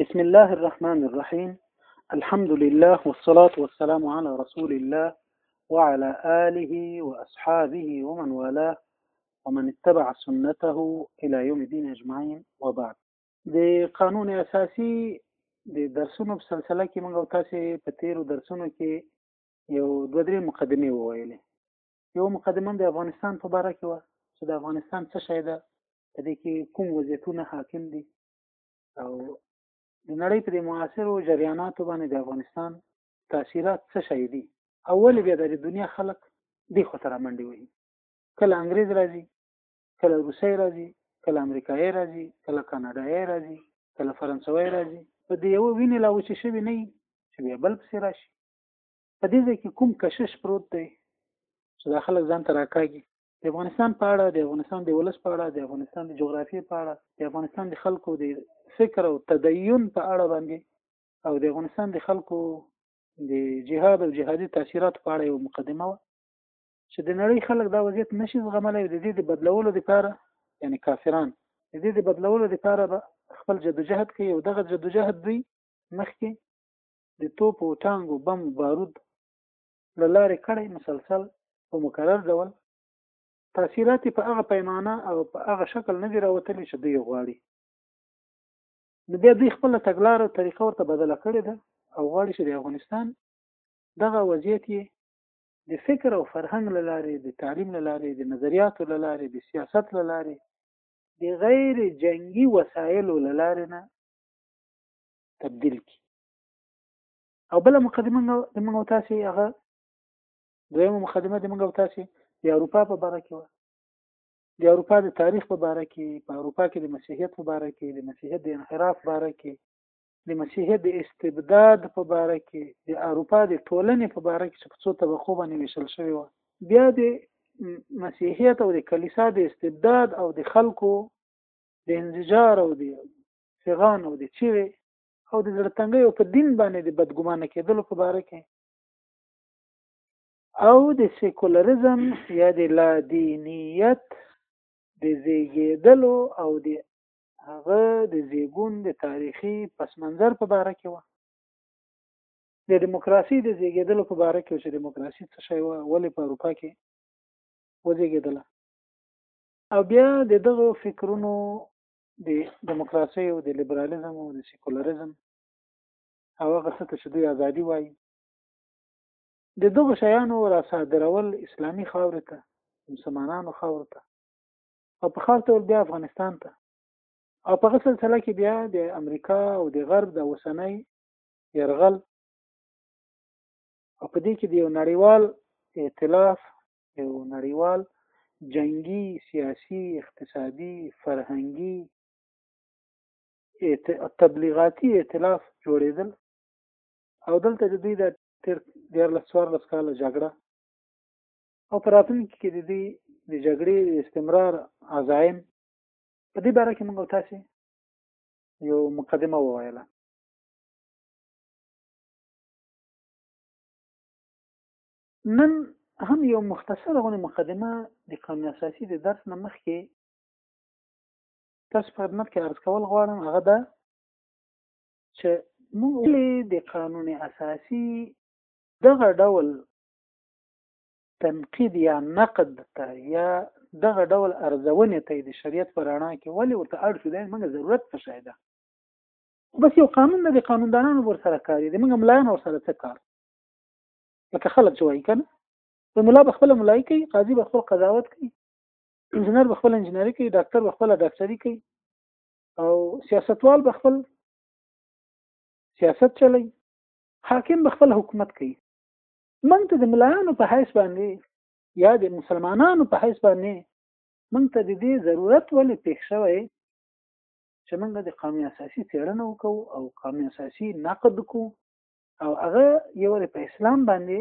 بسم الله الرحمن الرحيم الحمد لله والصلاة والسلام على رسول الله وعلى آله وأصحابه ومن والاه ومن اتبع سنته إلى يوم الدين أجمعين وبعد د قانون اساسي د درسونو په سلسله کې موږ تاسو په تیرو درسونو کې یو دوه درې مقدمه وویلې یو مقدمه د افغانستان په باره کې وه چې د افغانستان څه شی ده په دې کې کوم وضعیتونه حاکم دي او د نړۍ په دې معاصرو جریاناتو باندې د افغانستان تاثیرات څه شی دي او ولې بیا د دنیا خلک دې خو تر منډي وي کله انګريز راځي کله روسي راځي کله امریکایي راځي کله کاناډایي راځي کله فرانسوي راځي په دې یو وینې لا وچې شوی نه چې بیا بل پسې راشي په دې ځای کې کوم کشش پروت دی چې دا خلک ځان ته راکاږي د افغانستان په اړه د افغانستان د ولس په اړه د افغانستان د جغرافیې په اړه د افغانستان د خلکو د فکر او تدین په اړه باندې او د افغانستان د خلکو د جهاد او جهادي تاثیرات په اړه یو مقدمه و چې د نړۍ خلک دا وضعیت نشي زغملی د دې د بدلولو لپاره یعنی کافران د دې د بدلولو لپاره به خپل جدوجهد کوي او دغه جدوجهد دوی مخکې د توپو او ټانګو بم بارود له لارې کړی مسلسل په مکرر ډول تاثیرات په هغه پیمانه او په هغه شکل نه دی راوتلی چې دوی غواړي نو بیا دوی خپل تګلار او طریقه ورته بدله کړې ده او غواړي چې د افغانستان دغه وضعیت یې د فکر او فرهنګ له لارې د تعلیم له لارې د نظریاتو له لارې د سیاست له لارې د غیر جنگي وسایلو له لارې نه تبدیل کی او بل مقدمه د موږ تاسو هغه دویمه مقدمه د موږ تاسو د اروپا په باره کې و د اروپا د تاریخ په باره کې په اروپا کې د مسیحیت په باره کې د مسیحیت د انحراف باره کې د مسیحیت د استبداد په باره کې د اروپا د ټولنې په باره کې چې په څو طبقو باندې ویشل شوی و بیا د مسیحیت او د کلیسا د استبداد او د خلکو د انزجار او د فغان او د چیغې او د زړه تنګۍ او په دین باندې د بدګمانه کېدلو په باره کې او د سیکولرزم یا د لا دینیت د زیږېدلو او د هغه د زیږون د تاریخي پس منظر په باره کې وه د دیموکراسي د زیږېدلو په باره کې چې دیموکراسي څه شی وه ولې په اروپا کې وزیږېدله او بیا د دغو فکرونو د دیموکراسۍ او د لیبرالیزم او د سیکولریزم او هغه څه ته چې دوی ازادي وایي د دغو شیانو را صادرول اسلامي خاورې ته مسلمانانو خاورې ته او په خاص ډول بیا افغانستان ته او په هغه سلسله کې بیا د امریکا او د غرب د اوسنۍ یرغل او په دې کې د یو نړیوال ائتلاف یو نړیوال جنګي، سیاسي، اقتصادي، فرهنګي، تبلیغاتي ائتلاف جوړېدل او دلته د دوی د تېر دیارلس څوارلس کاله جګړه او په راتلونکي کې د دوی د جګړې د استمرار عزایم په دې باره کې موږ تاسو یو مقدمه وویله نن هم یو مختصر غونې مقدمه د قانون اساسي د درس نه مخکې تاسو په خدمت کې عرض کول غواړم هغه دا چې موږ ولې د قانون اساسي دغه ډول تنقید یا نقد ته یا دغه ډول ارزونې ته د شریعت په رڼا کې ولې ورته اړ شو دا موږ ضرورت څه شی ده بس یو قانون د قانوندانانو ور سره کار دی موږ ملایان ور سره څه کار لکه خلک چې وایي کنه په ملا به خپل ملای کوي قاضي به خپل قضاوت کوي انجنیر به خپل انجنیری کوي ډاکټر به خپل ډاکټري کوي او سیاستوال به خپل سیاست چلی حاکم به خپل حکومت کوي موږ ته د ملایانو په حیث باندې یا د مسلمانانو په حیث باندې موږ ته د دې ضرورت ولې پېښ شوی چې موږ د قانون اساسي څېړنه وکړو او قانون اساسي نقد وکړو او هغه یو په اسلام باندې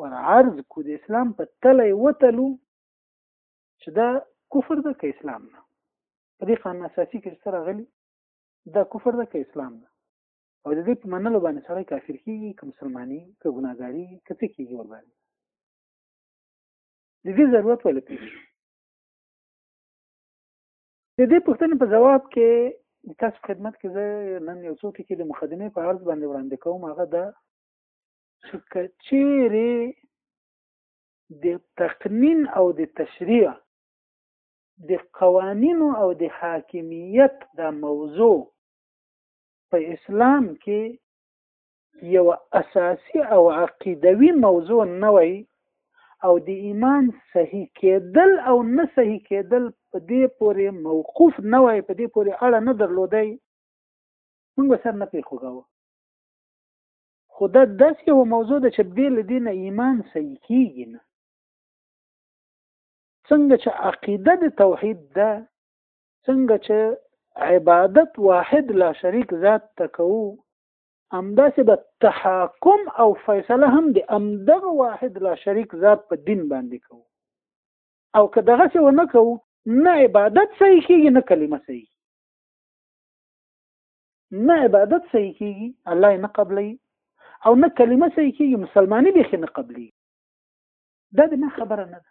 ور عرض کو د اسلام په تله وتلو چې دا کفر ده که اسلام ده په دې قانون اساسي کې سره غلي دا کفر ده که اسلام ده او د دې په منلو باندې سره کافر کیږي که مسلمانۍ که ګناګاري که څه کیږي ور باندې د دې ضرورت ولې پیښ د دې پوښتنې په جواب کې تاسو خدمت کې زه نن یو څو ټکي د مقدمې په عرض باندې وړاندې کوم هغه دا چې کچېرې د تقنین او د تشریع د قوانینو او د حاکمیت دا موضوع په اسلام کې یو اساسی او عقیدوي موضوع نه وای او د ایمان صحیح کېدل او نه صحیح کېدل په دې پورې موقوف نه وای په دې پورې اړه نه درلودای موږ به سر نه پرې خوږاوه خو دا داسې یوه موضوع ده چې بې له دې نه ایمان صحیح کېږي نه څنګه چې عقیده د توحید ده څنګه چې عبادت واحد لا شریک ذات ته کوو همداسې به تحاکم او فیصله هم د همدغه واحد لا شریک ذات په دین باندې کوو او که دغه څه ونه کوو نه عبادت صحیح کېږي نه کلمه صحیح نه عبادت صحیح کېږي الله نه قبلي او نه کلمه صحیح کېږي مسلمانۍ به نه قبلي دا د ما خبره نه ده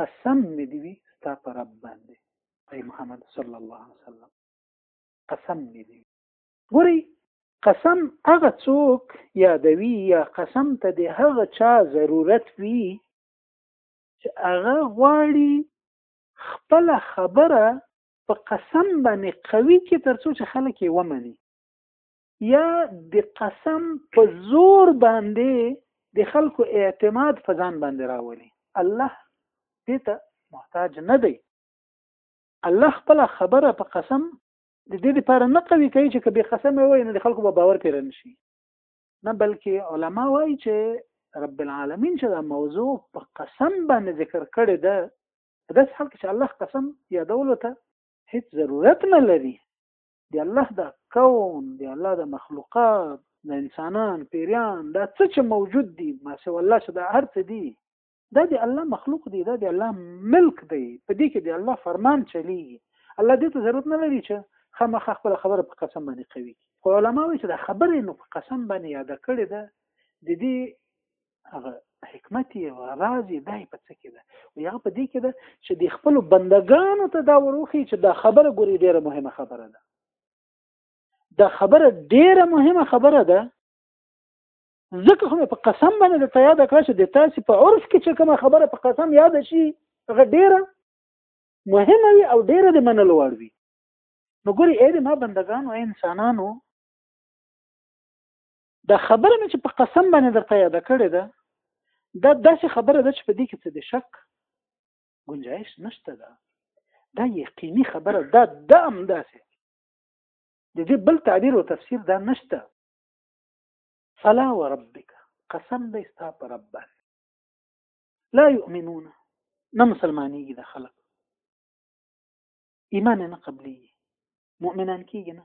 قسم مې دې وي ستا په رب باندې اي محمد صلی الله علیه وسلم قسم مې دې وي ګوري قسم هغه څوک یادوي یا قسم ته د هغه چا ضرورت وي چې هغه غواړي خپل خبره په قسم باندې قوي کې ترڅو چې خلک یې ومني یا د قسم په زور باندې د خلکو اعتماد په ځان باندې راولي الله دې ته محتاج نه دی الله خپل خبره په قسم د دې لپاره نه قوي کوي چې کبي قسم وي نو د خلکو به باور پیر نه شي نه بلکې علما وایي چې رب العالمین چې دا موضوع په قسم باندې ذکر کړي ده داس حال چې الله قسم یادولو ته هیڅ ضرورت نه لري د الله د کون د الله د مخلوقات د انسانان پیریان دا څه چې موجود دي ما سه الله چې دا هر څه دي دا د الله مخلوق دی دا د الله ملک دی په دې کې د الله فرمان چلیږي الله دې ته ضرورت نه لري چې خامخا خپل خبره په قسم باندې کوي خو علما وایي چې دا خبره نو په قسم باندې یاده کړې ده د دې هغه حکمت یې او راز یې دای په څه کې ده او هغه په دې کې ده چې د خپل بندگانو ته دا وروخي چې دا خبره ګوري ډیره مهمه خبره ده دا خبره ډیره مهمه خبره ده ځکه خو په قسم باندې د تیاد کړ چې د تاسو په عرف کې چې کومه خبره په قسم یاد شي هغه ډیره مهمه وي او ډیره د منلو وړ وي نو ګوري اې ما بندگانو انسانانو دا خبره مې چې په قسم باندې درته یاده کړې ده دا داسې خبره ده چې په دې کې څه د شک گنجایش نشته ده دا یقیني خبره ده دا هم داسې د دې بل تعبیر او تفسیر دا نشته فلا وربک قسم دی ستا په رب باندې لا یؤمنون نه مسلمانېږي د خلک ایمان نه قبلېږي مؤمنان کېږي نه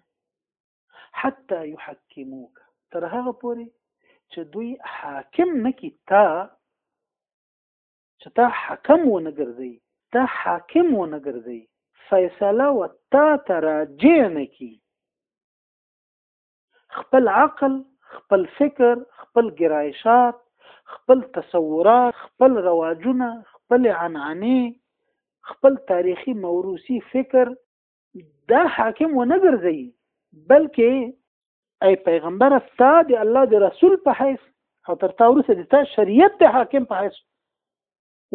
حتی یحکموک تر هغه پورې چې دوی حاکم نکی تا چې تا حکم و نه ګرځي تا حاکم و نه ګرځي فیصله و تا تراجع نه کی خپل عقل خپل فکر خپل ګرایشات خپل تصورات خپل رواجونه خپل عنعنې خپل تاریخي موروثي فکر دا حاکم و نه ګرځي بلکې اي پیغمبر ستا د الله د رسول په حیث او تر تا ورسه د تا شریعت د حاکم په حیث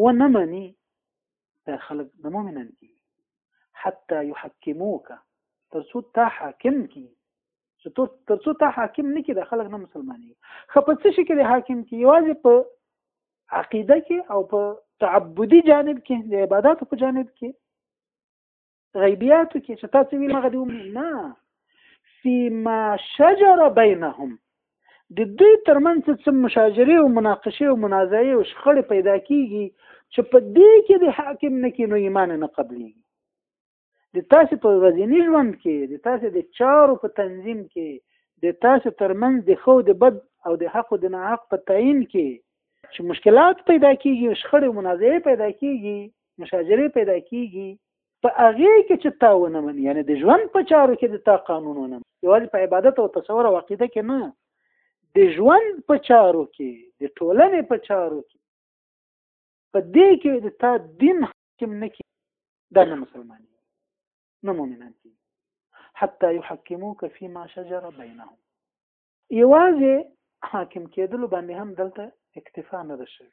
و نه مني دا خلک نه مؤمنان کی حتی یحکموک تر څو تا حاکم کی چې تر څو تا حاکم نه کی د خلک نه مسلمانې خپل څه شي کې د حاکم کی یوازې په عقیده کې او په تعبدي جانب کې د عبادت په جانب کې غیبیاتو کې چې تاسو ویل هغه دی نه فيما شجر بينهم د دوی ترمنځ څه مشاجره او مناقشه او منازعه او شخړې پیدا کیږي چې په دې کې د حاکم نه کې نو ایمان نه قبلي د تاسو په ورځنی ژوند کې د تاسو د چارو په تنظیم کې د تاسو ترمنځ د خو د بد او د حق او د ناحق په تعین کې چې مشکلات پیدا کیږي شخړې او منازعه پیدا کیږي مشاجره پیدا کیږي په هغه کې چې تا ونه مني یعنی د ژوند په چارو کې د تا قانون ونه مني یوازې په عبادت او تصور او عقیده کې نه د ژوند په چارو کې د ټولنې په چارو کې په دې کې د تا دین حاکم نه کی دا نه مسلمان نه مؤمنان دي حتى يحكموك فيما شجر بينهم یوازې حاکم کېدل باندې هم دلته اکتفا نه ده شوی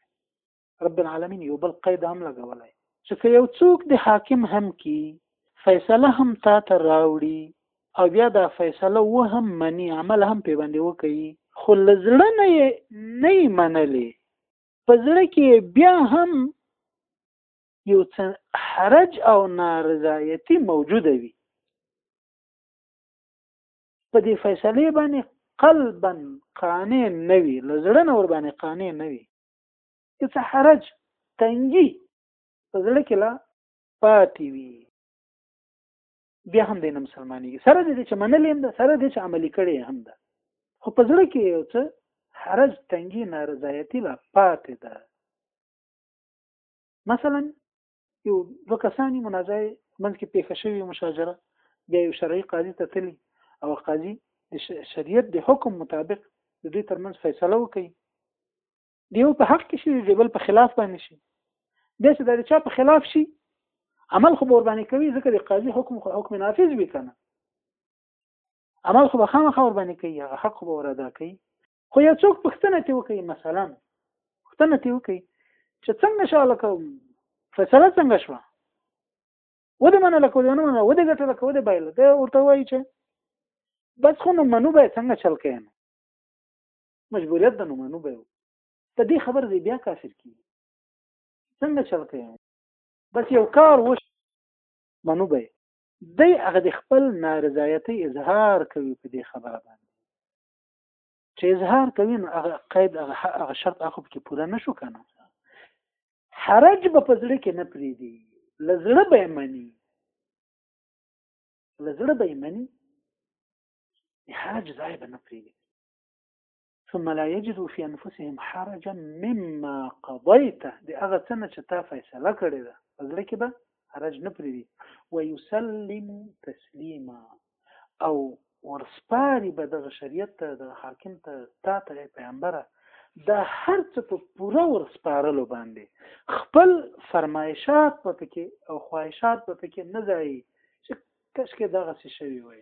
رب العالمین یو بل قید هم لګولای چې که یو څوک د حاکم هم کی فیصله هم تا ته راوړي او بیا دا فیصله و هم منی عمل هم پې باندې وکړي خو له زړه نه یې نه یې منلې په زړه کې بیا هم یو څه حرج او نارضایتي موجوده وي په دې فیصلې باندې قلبا قانع نه وي له زړه نه ور باندې قانع نه وي که څه حرج تنګي په زړه کې لا پاتې وي بیا هم د مسلمانېږي سره دې چې منلې هم ده سره دې چې عملي کړې هم ده خو په زړه کې یو څه حرج تنګي نارضایتي لا پاتې ده مثلا یو دوه کسانی منازعه منځ کې پیښه شوې مشاجره بیا یو شرعي قاضي ته تللی او قاضي د شریعت د حکم مطابق د دوی ترمنځ فیصله وکړي دیو په حق کې شي د بل په خلاف باندې شي بیا چې د چا په خلاف شي عمل خو ور باندې کوي ځکه د قاضي حکم خو حکم نافذ وي کنه عمل خو به خامخا ور باندې کوي هغه حق خو به ور ادا کوي خو یو څوک پښتنه تی وکي مثلا پښتنه تی وکي چې څنګه شاله کوم فیصله څنګه شوه و دې منله کو دې نه منله و دې ګټله کو دې بایله دا ورته وایي چې بس خو نو منو به څنګه چل کوي نو مجبوریت ده نو منو به ته دې خبر دې بیا کافر کی څنګه چل کوي بس یو کار وش منو به دی هغه د خپل نارضایتي اظهار کوي په دې خبره باندې چې اظهار کوي نو هغه قید هغه هغه شرط هغه پکې پوره نشو کنه حرج به په زړه کې نه پریدي لزړه به مني لزړه به مني حرج ځای به نه پریدي ثم لا يجدوا في انفسهم حرجا مما قضيت دي هغه څه نه چې تا فیصله کړې ده په زړه کې به حرج نه پریدي ويسلم تسلیما او ورسپاري به دغه شریعت ته دغه حاکم ته تا ته پیغمبره دا هر څه په پوره ورسپارلو باندې خپل فرمایشات په پکې او خواهشات په پکې نه ځای چې کشکې دغه څه شوی وای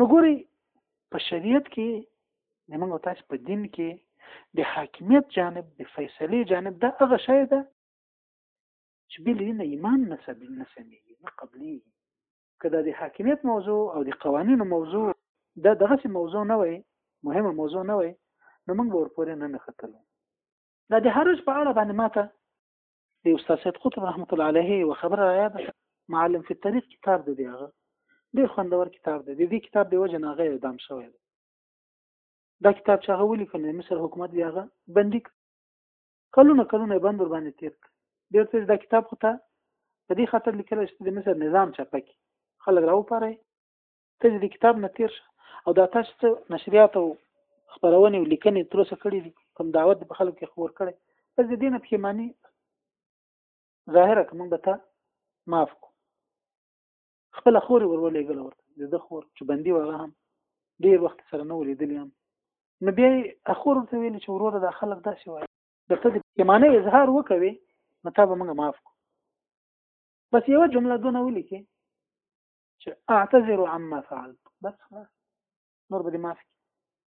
نو ګوري په شریعت کې د موږ تاسو په دین کې د حاکمیت جانب د فیصله جانب دا هغه شی ده چې بل دین ایمان نه سمېږي نه قبلېږي که دا د حاکمیت موضوع او د قوانینو موضوع دا دغسې موضوع نه وای مهمه موضوع نه وای نو موږ به ورپورې نه نښتلو دا د حرج په اړه باندې ماته د استاد سید قطب رحمت الله علیه یو خبره راياد معلم فی الطريق کتاب دی هغه ډیر خوندور کتاب دی د دې کتاب دی وجه نه غیر دام شوی دی دا کتاب چې هغه ولیکل مصر حکومت دی هغه بندي کلونه کلونه یې بند ورباندې تېر کړ ډېر څه دا کتاب خو ته په دې خاطر لیکلی چې د مصر نظام چاپه کړي خلک راوپاروي ته چې د کتاب نه تېر شه او دا تاسو ته نشریات او خپرونې او لیکنې تر اوسه کړې دي کوم دعوت په خلکو کې خبر کړي بس د دې نه پښیماني ظاهره که موږ به ته معاف کړو خپل خور ورولېګل ورته د د خور چې بندي وغه هم ډیر وخت سره نه ولیدلی هم نو بیا اخور ته ویل چې وروره د خلک داسې وایي درته د پیمانه اظهار وکوي نو تا به موږ معاف کو بس یو جمله دونه ولیکي چې اعتذر عما فعلت بس خلاص نور به دې معاف کی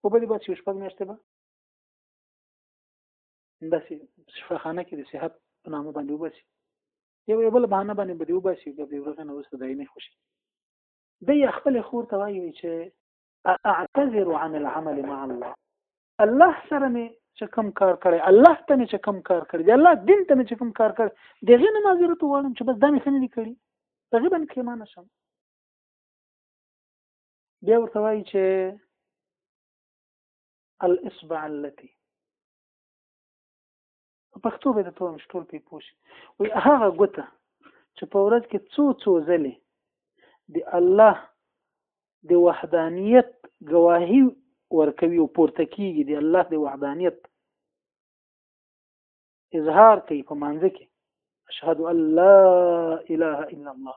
او به دې بس یو شپږ میاشتې به داسې شفاخانه کې د صحت په نامه باندې وبسي یو یو بل بهانه باندې به دی وباسي بیا به ورغه نه وسته دای نه خوشي دی خپل خور ته وایي چې اعتذر عن العمل مع الله الله سره مې چې کم کار کړی الله ته مې چې کم کار کړی الله دین ته مې چې کم کار کړی دغه نه معذرت وغواړم چې بس دا مې خنه کړی دغه باندې پښیمانه شم بیا ورته وایي چې الاصبع التي په پښتو به د توم شټول په پوش وي هغه ګوته چې په ورځ کې څو څو ځلې د الله د وحدانیت گواهی ورکوي او پورته کیږي د الله د وحدانیت اظهار کوي په مانځ کې اشهد ان لا اله الا الله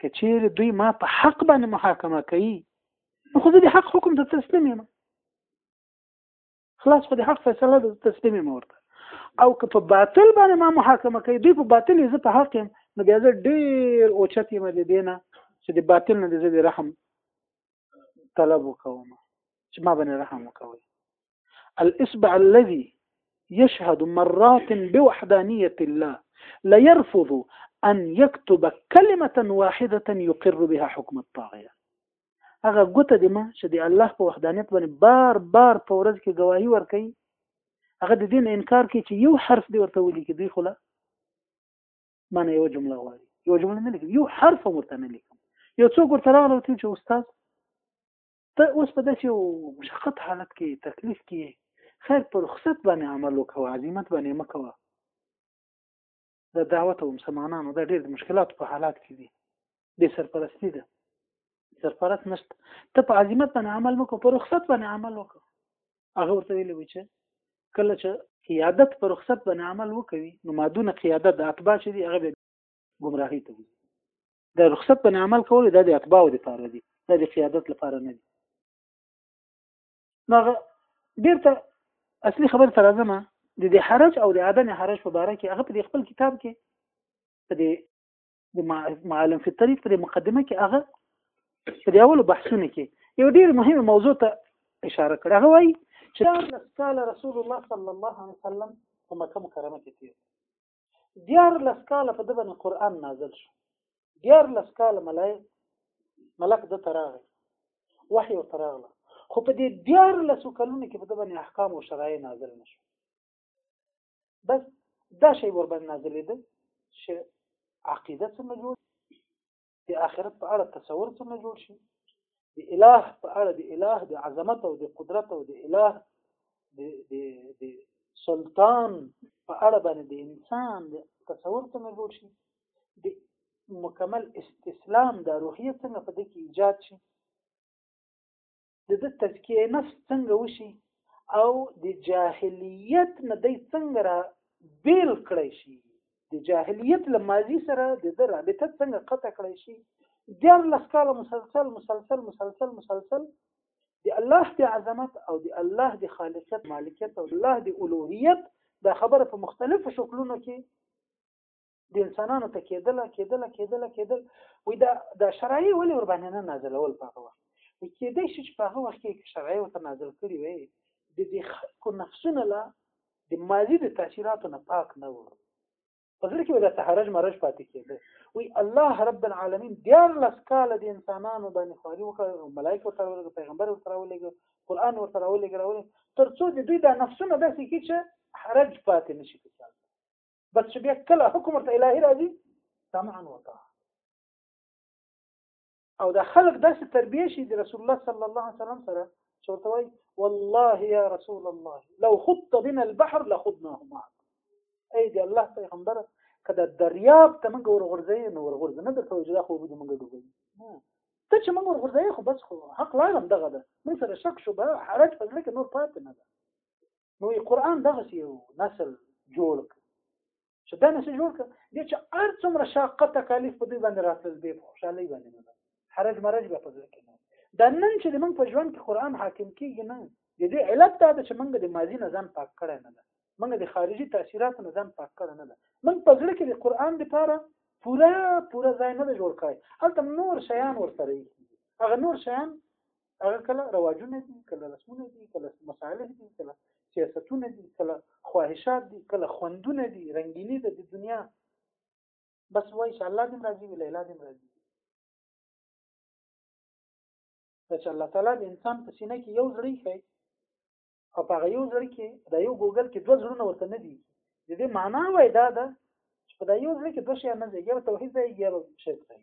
که چیرې دوی ما په حق باندې محاکمه کوي نو خو زه د حق حکم ته تسلیم یم خلاص خو د حق فیصله د تسلیم یم ورته او که په باطل باندې ما محاکمه کوي دوی په باطل زه په حق یم نو بیا زه ډیر اوچت یم د دینه چې د باطل نه د زه د رحم طلب وکوم چې ما باندې رحم وکوي الاسبع الذي يشهد مرات بوحدانية الله لا يرفض ان يكتب كلمة واحدة يقر بها حكم الطاغية هغه ګوته دی ما چې دی الله په وحدانیت باندې بار بار په ورځ کې گواهی ورکړي هغه د دین انکار کوي چې یو حرف دی ورته ولي کې دوی خلا معنی یو جمله وایي یو جمله نه لیکم یو حرف ورته نه لیکم یو څوک ورته راغله وتل چې استاد ته اوس په داسې یو مشقت حالت کې تکلیف کې خیر پر رخصت باندې عمل وکوه عظیمت باندې مکوه د دعوت او مسلمانانو د ډېر مشکلاتو په حالات کې دي بې سرپرستی ده سرپرست نشته ته په عظیمت باندې عمل وکړه په رخصت باندې عمل وکړه هغه ورته ویلي وي چې کله چې قیادت پر رخصت باندې عمل وکوي نو مادونه قیادت د اتباع چې دي هغه ګمراهي ته وي د رخصت په عمل کول د اتباعو لپاره دي د قیادت لپاره نه دي نو بیرته اصلي خبر تر راځم د دې حرج او د عدم حرج په اړه کې هغه په خپل کتاب کې په دې د معلم فی الطريق په مقدمه کې هغه په دې اول بحثونه کې یو ډیر مهم موضوع ته اشاره کړه هغه وایي چې قال رسول الله صلی الله علیه وسلم په مکه مکرمه کې تیر دیار لس کاله په د باندې قران نازل شو دیار لس کاله ملای ملک د تراغه وحي او تراغله خو په دې دیار لس کلونو کې په د باندې احکام او شرایع نازل نشو بس دا شی ور باندې نازلې ده چې عقیده څنګه جوړ د آخرت په اړه تصور څنګه جوړ شي د اله په اړه د اله د عظمت او د قدرت او د اله د د د سلطان په اړه باندې د انسان د تصور څنګه جوړ شي د مکمل استسلام د روحیه څنګه په دې کې ایجاد شي د د تزکیه نفس څنګه وشي او د جاهلیت نه د څنګه را بیل کړی شي د جاهلیت له ماضی سره د د رابطه څنګه قطع کړی شي دیار لس کاله مسلسل مسلسل مسلسل مسلسل د الله د عظمت او د الله د خالقیت مالکیت او الله د الوهیت دا خبره په مختلفو شکلونو کې د انسانانو ته کېدل کېدل کېدل کېدل وي دا د شرایع ولې ور باندې نه نازلول په هغه وخت وي کېدای شي چې په هغه وخت کې شرایع ورته نازل کړي وي د دې خلکو نفسونه لا د ماضي د تاثیراتو نه پاک نه وو په زړه کې ولا تحرج مرج پاتې کېده وی الله رب العالمین دیار لس کال د انسانانو باندې خواري وکړه او ملائکه ورته راولېږه پیغمبر ورته راولېږه قرآن ورته راولېږه راولېږه تر څو د دوی دا نفسونه داسې کې چې حرج پاتې نشي کېدای بس چې بیا کله حکم ورته الهي راځي سمعا وطاعه او دا خلق داسې تربیه شي د رسول الله صلی الله علیه وسلم سره چې ورته وایي والله یا رسول الله لو خط بنا البحر لخضناه معك ای دی الله پیغمبره که د دریاب ته موږ ورغورځي نو ورغورځي نه درته وایي چې دا خو به موږ ډوبوي ته چې موږ ورغورځي خو بس خو حق لارم دغه ده موږ سره شک شوبه حرج په زړه کې نور پاتې نه ده نو قرآن دغسې یو نسل جوړ کړ چې دا نسل جوړ کړ دې چې هر څومره شاقه تکالیف په دوی باندې راتلل دې په خوشحالۍ باندې نه حرج مرج به په ځای کې نه دا نن چې موږ په ژوند کې قرآن حاکم کېږي نه د دې علت دا ده چې موږ د ماضي نه ځان پاک کړی نه ده موږ د خارجي تاثیراتو نه ځان پاک کړی نه ده موږ په زړه کې د قرآن لپاره پوره پوره ځای نه جوړ کړی هلته نور شیان ورسره هغه نور شیان هغه کله رواجونه دي کله رسمونه دي کله مصالح دي کله سیاستونه دي کله خواهشات دي کله خوندونه دي رنگینی ده د دنیا بس وای چې الله دې راضي وي لیلا دې راضي وي چې الله تعالی د انسان په سینه کې یو زړی ښي او په یو زړی کې دا یو ګوګل کې دوه زړونه ورته نه دي د دې معنا وای دا ده چې په دا یو زړی کې دوه شی نه دی یو توحید دی یو شرک دی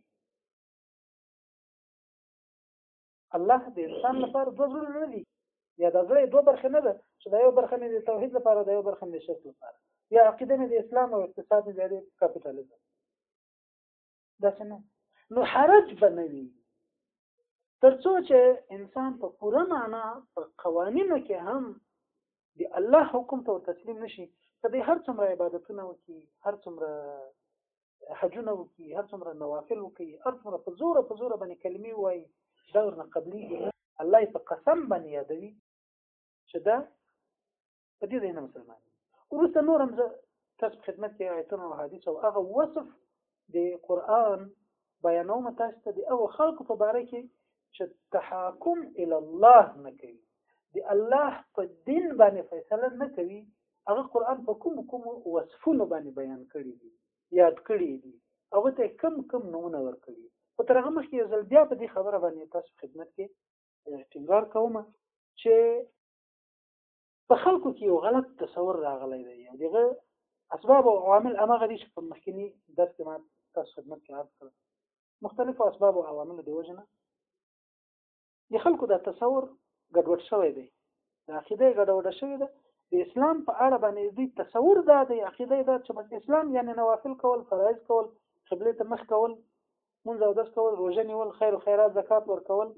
الله د انسان لپاره دوه زړه نه دي یا د زړه دوه برخې نه ده چې د یو برخه مې د توحید لپاره د یو برخه مې د شرک لپاره یا عقیده مې د اسلام او اقتصاد مې د کاپیټالیزم دا څنګه نو حرج بنوي ترڅو چې انسان په پوره معنا په قوانینو کې هم د الله حکم ته تسلیم نشي ته د هر څومره عبادتونه وکي هر څومره حجونه وکړي هر څومره نوافل وکړي هر څومره په زوره په زوره باندې کلمې وایي دا ورنه قبلېږي الله یې په قسم باندې یادوي چې دا په دې ځای نه مسلمان دي وروسته نور هم زه تاسو په خدمت کې آیتونه او حدیث او هغه وصف د قرآن بیانوم تاسو ته د هغو خلکو په باره کې چې تحاکم الی الله نه کوي د الله په دین باندې فیصله نه کوي هغه قرآن په کوم کوم وصفونو باندې بیان کړي دي یاد کړي دي هغه ته کم کم نمونه ورکړي خو تر هغه مخکې یو ځل بیا په دې خبره باندې تاسو خدمت کې ټینګار کوم چې په خلکو کې یو غلط تصور راغلی دی یو دغه اسباب او عوامل هغه دي چې په مخکنی درس کې ما تاسو خدمت کې عرض کړل مختلفو اسباب او عواملو د وجنه د خلکو دا تصور ګډوډ شوی دی د عقیده ګډوډه شوې ده د اسلام په اړه باندې دوی تصور دا دی عقیده دا چې بس اسلام یعنی نوافل کول فرایض کول قبله ته مخ کول مونږ او داس کول روزه نیول خیر او خیرات زکات ورکول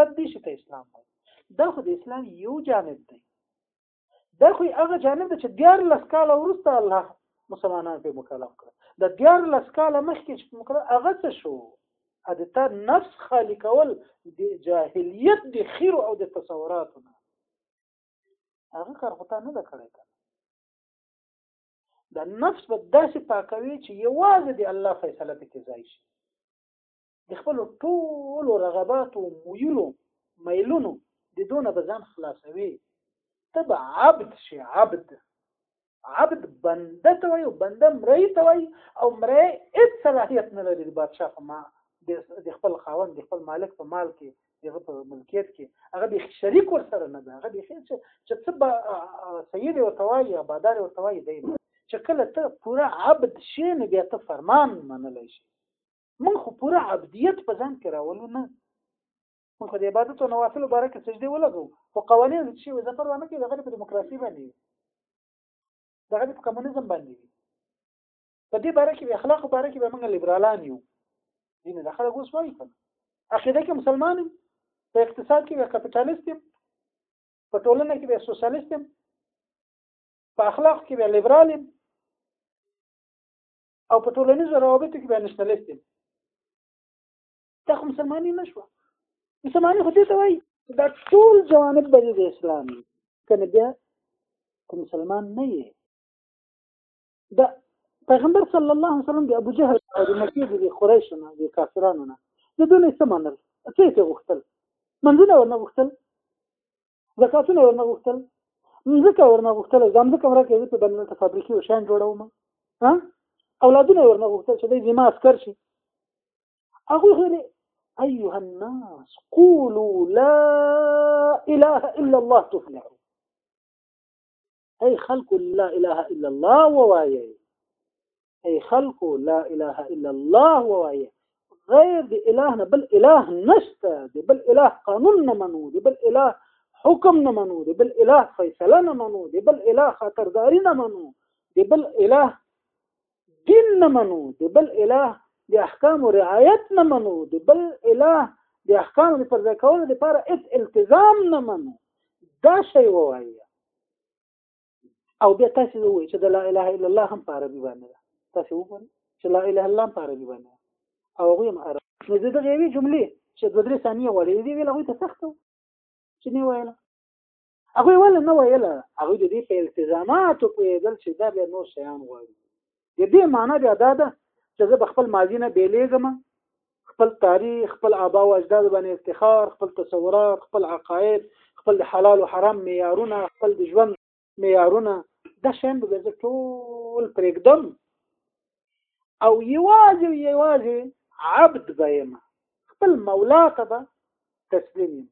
بد دي شي ته اسلام وایي دا خو د اسلام یو جانب دی دا خو هغه جانب ده چې دیار لس کاله وروسته الله مسلمانان په مکلف کړ د دیار لس کاله مخکې چې مکلف هغه څه شو د تا نفس خالی کول د جاهلیت د خیر او د تصوراتو نه هغه کار خو تا نه ده کړی کنه د نفس به داسې پاکوي چې یوازې د الله فیصله پکې ځای شي د خپل ټولو رغباتو ميولو ميلونو د دونه به ځان خلاصوي ته به عبد شي عبد عبد بنده ته وایي او بنده مری ته وایي او مری هېڅ صلاحیت نه لري د بادشاه په ما د خپل خاوند د خپل مالک په مال کې دغه په ملکیت کې هغه به شریک ور سره نه ده هغه به چې چې څه به سید او توای یا بادار او توای دی چې کله ته پورا عبد شې نو بیا ته فرمان منلای شي موږ خو پوره عبدیت په ځان کې راولو نه موږ د عبادت او نوافل باره کې سجده ولګو خو قوانین د شي زفر ونه کې دغه په دیموکراسي باندې دغه په کمونیزم باندې په دې باره کې د اخلاق باره کې به موږ لیبرالان یو دین د خلک اوس وایي اخیده کې مسلمان په اقتصاد کې به کپټالیست په ټولنه کې به سوسیالیست په اخلاق کې به لیبرال او په ټولنیزو روابطو کې به نشنلیست دی دا خو مسلماني نه شوه مسلماني خو دې ته وایي دا ټول جوانب به د اسلام وي که نه بیا ته مسلمان نه یې د پیغمبر صلی الله علیه وسلم د ابو جهل او د مکې د قریشو نه د کافرانو نه د دوی څه منل څه یې غوښتل منځونه ورنه غوښتل زکاتونه ورنه غوښتل مځکه ورنه غوښتل دا مځکه مره کې په بندر ته فابریکې او شان جوړوم ها اولادونه ورنه غوښتل چې دوی زما عسكر شي هغه غوښتل ايها الناس قولوا لا اله الا الله تفلحوا اي خلق لا اله الا الله ووايي اي خلق لا اله الا الله ووايي غير دي اله نه بل اله نشته دي بل اله قانون نه منو دي بل اله حکم نه منو دي بل اله فیصله نه منو دي بل اله خاطرداري نه منو دي بل اله دین نه منو د بل اله د احکام رعایت نه منو د بل اله د احکام د پر ځای کولو لپاره هیڅ التزام نه منو دا شی ووایي او بیا تاسو وایي چې د لا اله الا الله هم په عربي باندې ده تاسو وګورئ چې لا اله الا الله هم په عربي باندې او هغه هم عربي نو زه دغه یوې جملې چې دوه درې ثانیې غواړي دې ویل هغوی ته سخته چې نه ویله هغه ول نه ویل هغه د دې په التزاماتو پوهېدل چې دا به نور شیان غواړي د دې معنی بیا دا ده چې زه به خپل ماضي نه بیلېږم خپل تاریخ خپل آبا او اجداد باندې افتخار خپل تصورات خپل عقاید خپل حلال او حرام معیارونه خپل د ژوند معیارونه دا شیان به زه ټول پرېږدم او یوازې یوازې عبد به یم خپل مولا ته به تسلیم یم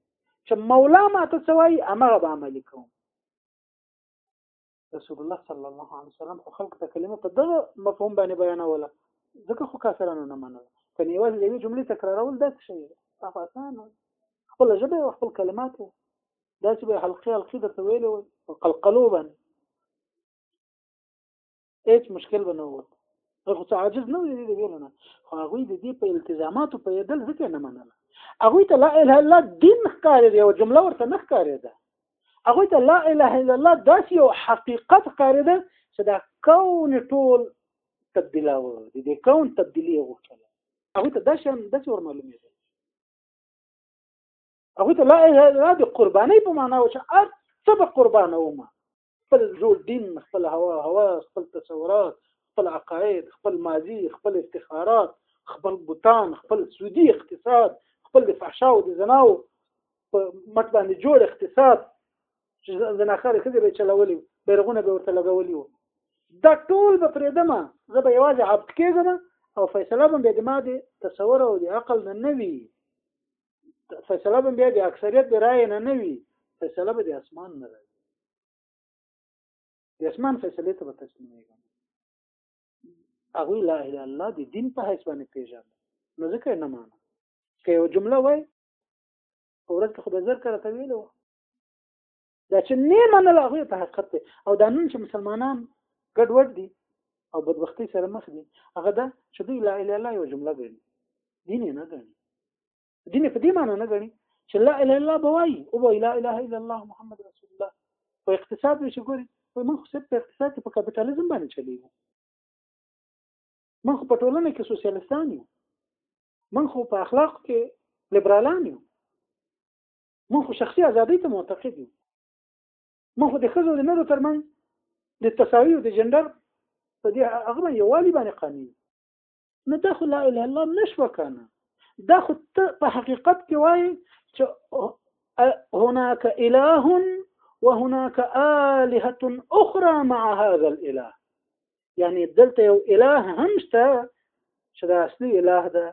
چې مولا ما ته څه وایي همغه به عملي کوم رسول الله صلی الله علیه وسلم خو خلق ته کلمه په دغه مفهوم باندې بیانوله ځکه خو کافرانو نه منل کنه یوازې د یوې جملې تکرارول دا څه شي هغه اسانه خپل ژبه او خپل کلمات دا چې به حلقې حلقې درته ویلې وي قلقلو باندې هیڅ مشکل به نه ووت خو څه عاجز نه دي د ویلو نه خو هغوی د دې په التزاماتو په یدل ځکه نه منله هغوی ته لا اله الله دین ښکارېده یو جمله ورته نه ښکارېده هغوی ته لا اله الا الله داسې یو حقیقت ښکارېده چې دا کون ټول تبدیلاوه د دې کون تبدیلي یې غوښتله هغوی ته دا شیان داسې ور معلومېده هغوی ته لا اله الا الله د قربانۍ په معنا و چې هر څه به قربانومه خپل جوړ دین خپل هوا هوا خپل تصورات خپل عقاید خپل ماضی خپل افتخارات خپل بوتان خپل سودی اقتصاد خپل د فحشا او د زناو په مټ باندې جوړ اقتصاد چې زناخر خځې به چلولې بیرغونه به ورته لګولي وو دا ټول به پرېدمه زه به یوازې عبد کېږم او فیصله به بیا د ما د تصور او د عقل نه نه وي فیصله به بیا د اکثریت د رائے نه نه وي فیصله به د اسمان نه راځي د اسمان فیصله ته به تسلیمېږم هغه لا اله الا الله د دین په حساب باندې پیژنه نو ځکه نه مانه که یو جمله وای په ورځ کې خو به زر کړه ته ویلو دا چې نه منل هغه په حقیقت دی او دا نن چې مسلمانان ګډوډ دي او بدبختی سره مخ دي هغه دا چې دوی لا اله الا الله یو جمله ګڼي دین نه ګڼي دین په دې معنی نه ګڼي چې لا اله الا الله بوای او به لا اله الا الله محمد رسول الله په اقتصاد وی چې ګوري په موږ خو په اقتصاد کې په کپټالیزم باندې چلیږو موږ په ټولنه کې سوسیالیستان یو موږ خو په اخلاق کې لیبرالان یو موږ خو شخصي ازادۍ ته معتقد یو موږ خو د ښځو د نرو ترمنځ د تساوي او د جندر په دې هغه باندې یووالي باندې قانع یو نو دا خو لا اله الا الله نشوه که نه دا خو ته په حقیقت کې وایې چې هناك اله وهناك آلهة أخرى مع هذا الإله یعنی دلته یو اله هم شته چې د اصلي اله ده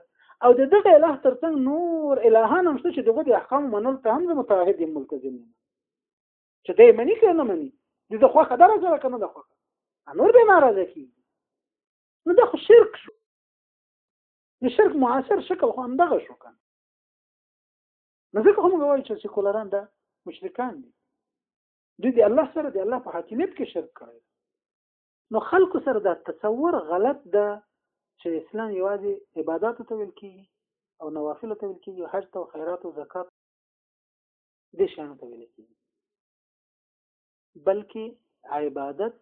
او د دغه اله ترڅنګ نور الهان هم شته چې دغه د احکام منل ته هم متعهد یم ملتزم یم چې دې منی که نه منی د زه خوخه دره سره کنه د خوخه نور به ناراضه کی نو دا خو شرک شو د شرک معاصر شکل خو هم دغه شو کنه نو ځکه هم وایي چې سیکولران دا مشرکان دي دوی د الله سره د الله په حاکمیت کې شرک کړی نو خلکو سره دا تصور غلط ده چې اسلام یوازې عبادت ته ویل کیږي او نوافل ته ویل کیږي حج ته خیرات او زکات دې شانو ته ویل کېږي بلکې عبادت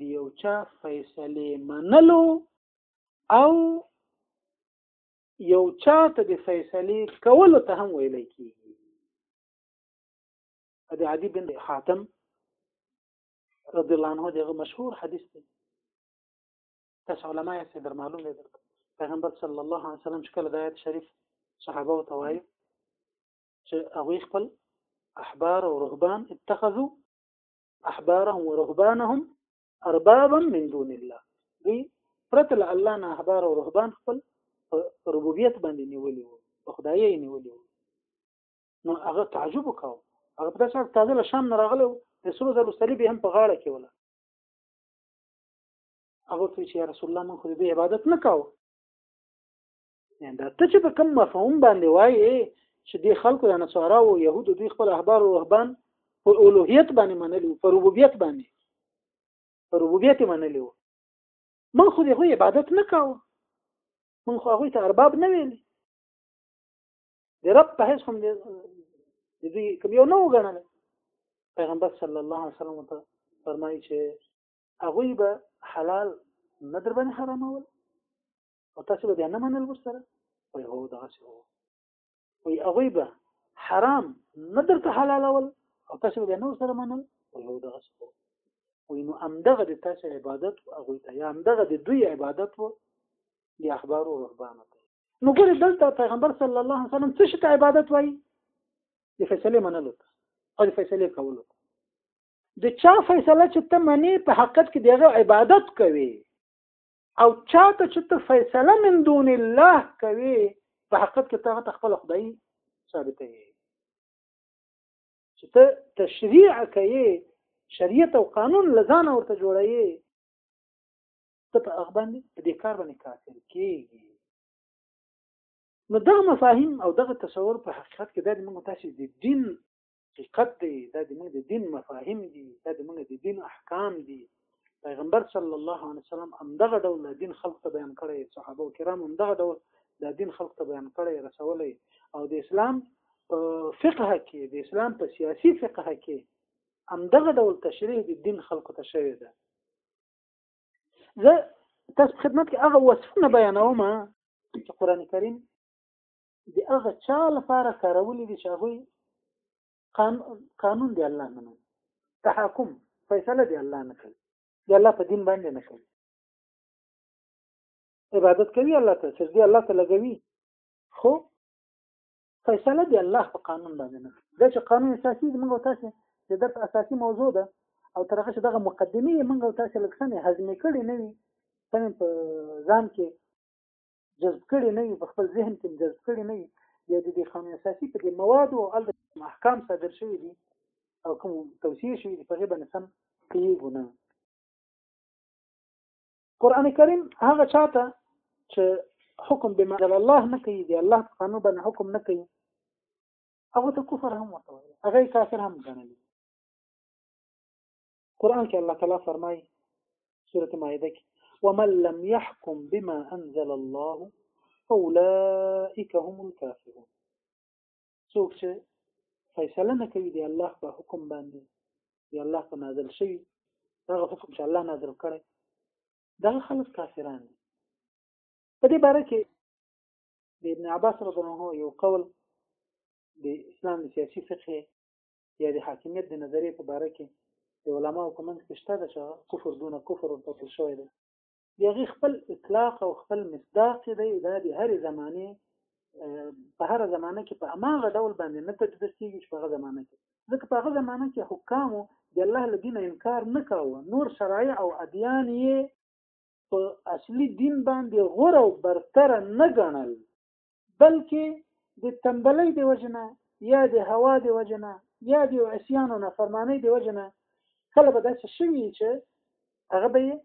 د یو چا فیصلې منلو او یو چا ته د فیصلې کولو ته هم ویل کېږي د عدی بن حاتم رضی الله عنه دغه مشهور حدیث دی تاسو علما یې څه در معلوم دي پیغمبر صلی الله علیه وسلم چې کله د آیت شریف صحابه او توایي چې هغه خپل احبار او رهبان اتخذوا احبارهم ورهبانهم اربابا من دون الله دی پرته له الله نه احبار او رهبان خپل ربوبیت باندې نیولي وو خدای یې نیولي وو نو هغه تعجب وکاو هغه په داسې تازه له شام نه راغلی د سرو زرو صلیب هم په غاړه کې وله هغه ته چې رسول الله مونږ خو دې عبادت نه کاوه یعنی دا ته چې په کوم مفهوم باندې وایې چې د خلکو د نصارا او يهودو دوی خپل احبار او رهبان په اولوهیت باندې منلي په ربوبیت باندې په ربوبیت منلي وو من خو دغه عبادت نه کاوه من خو هغه ته ارباب نه ویل د رب په هیڅ هم د دوی کوم یو نه وګڼل پیغمبر صلی الله علیه وسلم ته فرمایي چې هغه به حلال نه در باندې حرامول او تاسو به نه منل ورسره وي هو دغه څه هو وي هغه به حرام نه درته حلالول او تاسو به نه ورسره منل وي هو دغه څه هو وي نو امدغه د تاسو عبادت او هغه ته یا امدغه د دوی عبادت وو د احبار او رهبانو نو ګوره دلته پیغمبر صلی الله علیه وسلم څه شته عبادت وایي د فیصله منلو او د فیصله کولو د چا فیصله چې ته منې په حقیقت کې دغه عبادت کوي او چا ته چې ته فیصله من دون الله کوي په حقیقت کې ته ته خپل خدای ثابته یې چې ته تشریع کوي شریعت او قانون لزان ورته جوړوي ته په هغه باندې په دې کار باندې کافر کېږي نو دغه مفاهیم او دغه تصور په حقیقت کې دا د موږ تاسو د دین حقیقت دی دا د موږ د دین مفاهیم دي دا د موږ د دین احکام دي پیغمبر صلی الله علیه وسلم هم دغه ډول دین خلق ته بیان کړی صحابه کرام هم دغه ډول دا دین خلق ته بیان کړی رسولې او د اسلام په فقه کې د اسلام په سیاسي فقه کې هم دغه ډول تشریح د دین خلق ته شوی ده زه تاسو په خدمت کې هغه وصفونه بیانوم چې قران کریم د هغه چا لپاره کارولې دي چې هغه قانون دی الله نه مني تحکم فیصله دی الله نه کوي دی الله په دین باندې نه کوي عبادت کوي الله ته سجدي الله ته لګوي خو فیصله دی الله په قانون باندې نه دا چې قانون اساسي موږ تاسو د درس اساسي موضوع ده او تر هغه چې دغه مقدمه موږ تاسو لکسنه هضم کړي نه وي سم په ځان کې جذب کړي نه وي په خپل ذهن کې جذب کړي نه وي یا د دې قانون اساسي په دې مواد او ال احکام صادر شوی دي او کوم توصیه شوی دي په غیبه نه سم کوي ګونه قران کریم هغه چاته چې حکم به مال الله نه کوي دی الله په قانون باندې حکم نه کوي هغه ته کفر هم ورته وایي هغه کافر هم ګڼل قران کې الله تعالی فرمایي سوره مائده کې ومن لم يحكم بما انزل الله فاولئك هم الكافرون څوک چې فیصله نه کوي دی الله په حکم باندې دی الله په نازل شوی هغه حکم چې الله نازل کړي دا خلک کافران دي په دې باره کې د ابن عباس رضی الله عنه یو قول د اسلام د سیاسي فقه یا د حاکمیت د نظریې په باره کې د علماو په منځ کې شته چې کفر دون کفر ورته شوی دی د هغې خپل اطلاق او خپل مصداق دی دا د هرې زمانې په هر زمانه کې په اماغه ډول باندې نه تطبیق کیږي چې په هغه زمانه کې ځکه په هغه زمانه کې حکامو د الله له دین انکار نه کاوه نور شرایع او ادیان یې په اصلي دین باندې غوره او برتره نه ګڼل بلکې د تنبلۍ د وجنه یا د هوا د وجنه یا د عصیان او نافرمانی د وجنه کله به داسې شوي چې هغه به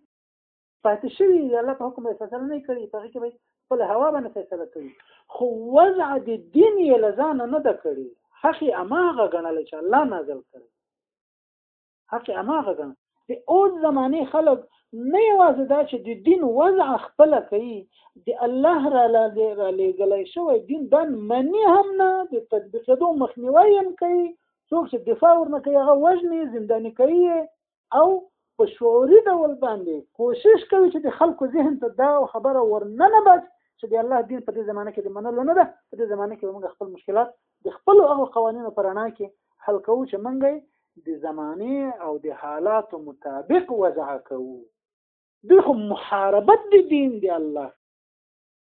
پاتې شوی د الله په حکم به فیصله نه کړي په هغه کې به خپل هوا باندې فیصله کوي خو وضع د دین یې لزانه نه ده کړی حق اماغه غنل چې الله نازل کړي حق اماغه غنل د اوس زمانه خلک نه یوازې دا چې د دین وضع خپل کوي د الله را لګلې شوی دین دن منی هم نه د تطبیقېدو مخنیوي هم کوي څوک چې دفاع ورنه کوي هغه وژني زنداني کوي او په شعوري ډول باندې کوشش کوي چې د خلکو ذهن ته دا خبره ورننه بس چې د الله دین په دې زمانه کې د منلو نه ده په دې زمانه کې موږ خپل مشکلات د خپل هغه قوانینو پر اړه کې حل کوو چې موږ د زمانه او د حالاتو مطابق وضع کوو دوی خو محاربت د دین دی الله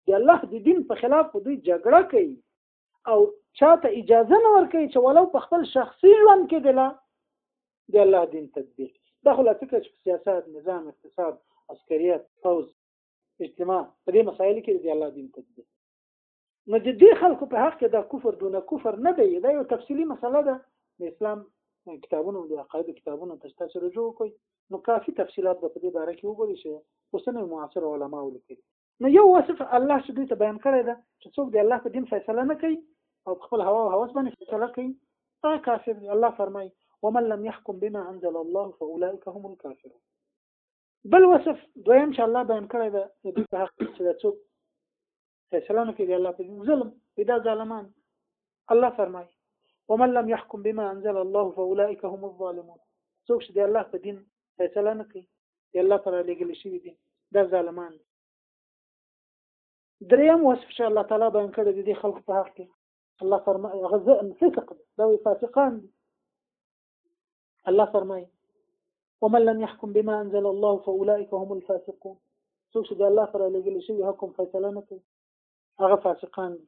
د الله د دین په خلاف دوی جګړه کوي او چاته اجازه نه ورکوي چې ولو په خپل شخصي ژوند کې د لا د الله دین تطبیق دا خو لا فکر چې سیاست نظام اقتصاد عسکریت فوز اجتماع په دې مسایلو کې د الله دین تطبیق نو د دې خلکو په حق کې دا کفر دونه کفر نه دی دا یو تفصیلی مسله ده د اسلام کتابونو د عقاید کتابونو ته تاسو رجوع کوئ نو کافي تفصيلات به په دې باره کې وګورئ چې اوسنۍ معاصر علما ولیکلي نو یو وصف الله چې دوی ته بیان کړی ده چې څوک د الله په دین فیصله نه کوي او خپل هوا او هوس باندې فیصله کوي هغه کافر دی الله فرمایي ومن لم يحكم بما انزل الله فاولئك هم الكافرون بل وصف دویم چې الله بیان کړی ده د دې په حق چې دا څوک فیصله نه کوي الله په ظلم پیدا ظالمان الله فرمایي ومن لم يحكم بما انزل الله فاولئك هم الظالمون څوک چې د الله په دین فیصله نه کوي د الله پر لګل شوی دي دا ظالمان دي دریم وصف چې الله تعالی بیان کړی دی د خلکو په حق کې الله فرمایي هغه ځم فسق دا وی فاسقان دي الله فرمایي ومن لم يحكم بما انزل الله فاولئك هم الفاسقون څوک چې د الله پر لګل شوی حکم فیصله نه کوي هغه فاسقان دي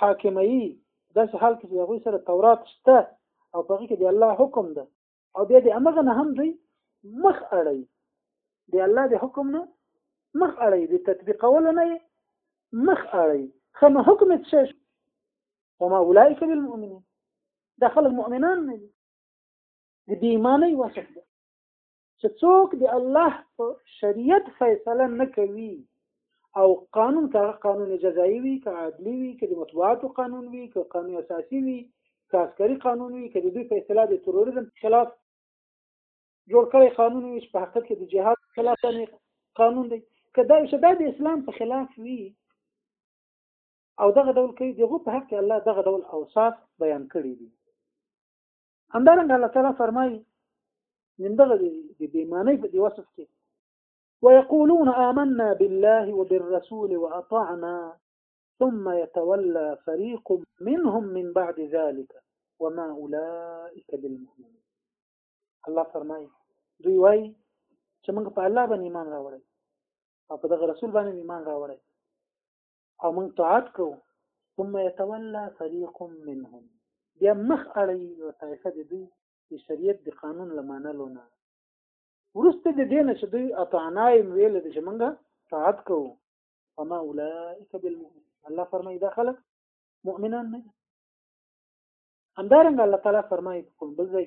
حاکمي داسې حال کې چې د هغوی سره تورات شته او په هغې کې د الله حکم ده او بیا د همغه نه هم دوی مخ اړوي د الله د حکم نه مخ اړوي د تطبیقولو نه مخ اړوي خو نو حکم یې څه شو وما اولئک بالمؤمنین دا خلک مؤمنان نه دي د بې ایمانۍ وصف ده چې څوک د الله په شریعت فیصله نه کوي او قانون که قانون جزایی وي که عدلی وي که د مطبوعاتو قانون وي که قانون اساسي وي که عسکري قانون وي که د دوی په اصطلاح د تروریزم خلاف جوړ کړی قانون وي چې په حقیقت کې د جهاد خلاف قانون دی که دا چې دا د اسلام په خلاف وي او دغه ډول کوي دغه په حق کې الله دغه ډول اوصاف بیان کړی دي همدارنګه الله تعالی فرمایي من دغه د بیمانۍ په دی وصف کې ويقولون آمنا بالله وبالرسول وأطعنا ثم يتولى فريق منهم من بعد ذلك وما أولئك بالمؤمنين الله فرمای دوی وای چې موږ په الله باندې ایمان راوړی او په دغه رسول باندې ایمان راوړی او موږ طاعت کو ثم يتولى فريق منهم بیا مخ اړي یو طایفه د دوی د شریعت د قانون لمانلو نه ورسته د دین چې دوی اطعنا ایم ویل د جمنګه طاعت کو وما اولئک بالمؤمنین الله فرمایي دا خلک مؤمنان نه همدارنګه الله تعالی فرمایي په کوم بل ځای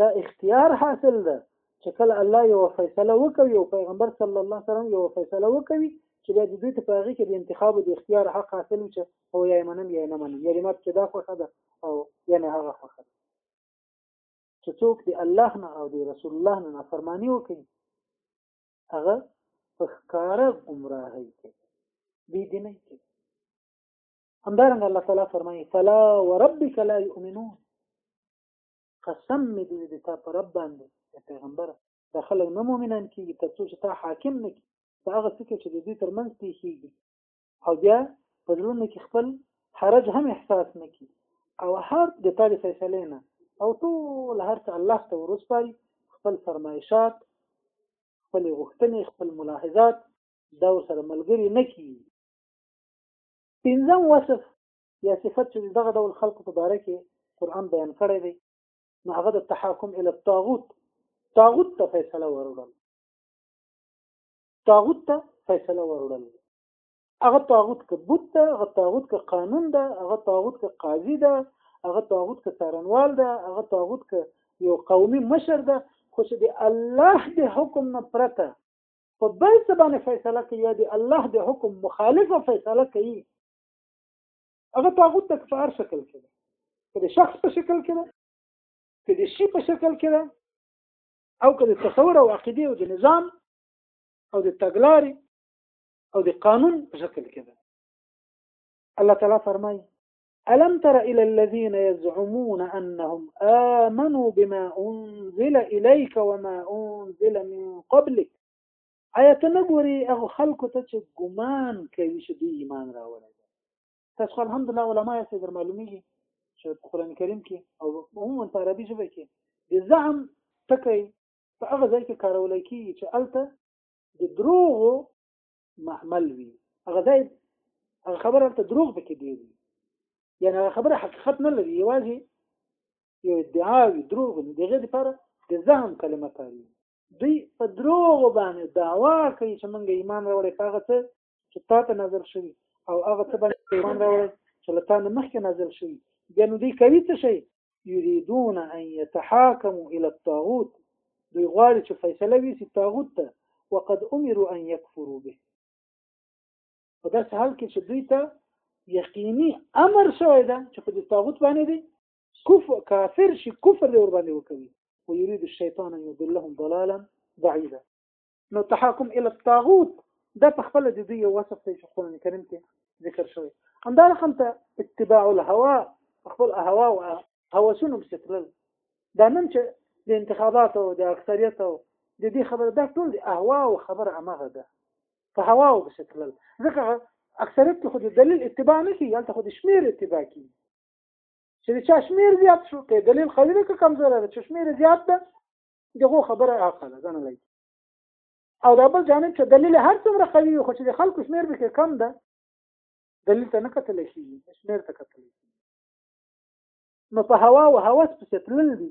دا اختیار حاصل ده چې کله الله یو فیصله وکوي او پیغمبر صلی الله علیه وسلم یو فیصله وکوي چې بیا د دوی ته پاغي کې د انتخاب او د اختیار حق حاصل وي چې او یا منم یا نه منم یا مات کې دا خوښه ده او یا نه هغه خوښه ده چې څوک د الله نه او د رسول الله نه نافرمانی وکړي هغه په ښکاره ګمراهۍ کې بې دینۍ کې همدارنګه الله تعالی فرمایي فلا وربک لا یؤمنون قسم مې دی د تا په رب باندې پیغمبر دا خلک نه مؤمنان کیږي تر څو چې تا حاکم نه کی دا هغه څه چې د دوی ترمنځ پیښیږي او بیا په زړونو کې خپل حرج هم احساس نه کی او هر د تا د فیصلې نه او ټول هر څه الله ته ورسپاري خپل فرمایشات خپل غوښتنې خپل ملاحظات دا سره ملګری نه کی پنځم وصف یا صفت چې دغه ډول خلقو په باره کې قرآن بیان کړی دی نو هغه د تحاکم الی الطاغوت طاغوت ته فیصله وروړل طاغوت ته فیصله وروړل هغه طاغوت که بت ده هغه طاغوت که قانون ده هغه طاغوت که قاضي ده هغه طاغوت که څارنوال ده هغه طاغوت که یو قومي مشر ده خو چې د الله د حکم نه پرته په بل څه باندې فیصله کوي یا د الله د حکم مخالفه فیصله کوي هغه طاغوت د کفار شکل کې ده که د شخص په شکل کې ده که د شي په شکل کې ده او که د تصور او عقیده او د نظام او د تګلارې او د قانون په شکل کې ده الله تعالی فرمایي ألم تر إلى الذين يزعمون أنهم آمنوا بما أنزل إليك وما أنزل من قبلك آیا ته نه ګوري هغه خلکو ته چې ګمان کوي چې دوی ایمان راوړی دی تاسو خو الحمدلله علما یې در معلومیږي چې قرآن کریم کې او عموما په عربي ژبه کې د زعم ټکی په هغه ځای کې کارول کېږي چې هلته د دروغو محمل وي هغه ځای هغه خبره هلته دروغ پکې ډېر وي یعنې هغه خبره حقیقت نه لري یوازې یو ادعا وي دروغ وي د هغې دپاره د زعم کلمه کارېږي دوی په دروغ باندې دعوا کوي چې موږ ایمان راوړی په هغه څه چې تا ته نازل شوي او هغه څه باندې ایمان راوړی چې له تا نه مخکې نازل شوي بیا نو دوی کوي څه شي یریدون ان یتحاکموا الی الطاغوت دوی غواړي چې فیصله ویسي طاغوت ته وقد امروا ان یکفروا به په داسې حال کې چې دوی ته یقیني امر شوی ده چې په دې طاغوت باندې دی کفر کافر شي کفر دی ور باندې وکوي ويريد الشيطان ان يضلهم ضلالا بعيدا نو تحاكم الى الطاغوت دا په خپل د دوی وصف دی چې قران کریم کې ذکر شوی همدا رقم ته اتباع الهوا خپل اهوا او هوسونه په تلل دا نن چې د انتخاباتو او د اکثریت او د دې خبره دا ټول د اهوا او خبره امغه ده په هوا او په تلل ځکه اکثریت خو د دلیل اتباع نه کوي هلته خو د شمیر اتباع کوي چې د چا شمیر زیات شو که دلیل قوي ده که کمزوری ده چې شمیر زیات ده دغه خبره حقه ده ګڼل کېږي او دا بل جانب چې دلیل هر څومره قوي وي خو چې د خلکو شمیر به کې کم ده دلیل ته نه کتل کېږي شمیر ته کتل کېږي نو په هوا او هوس پسې تلل دي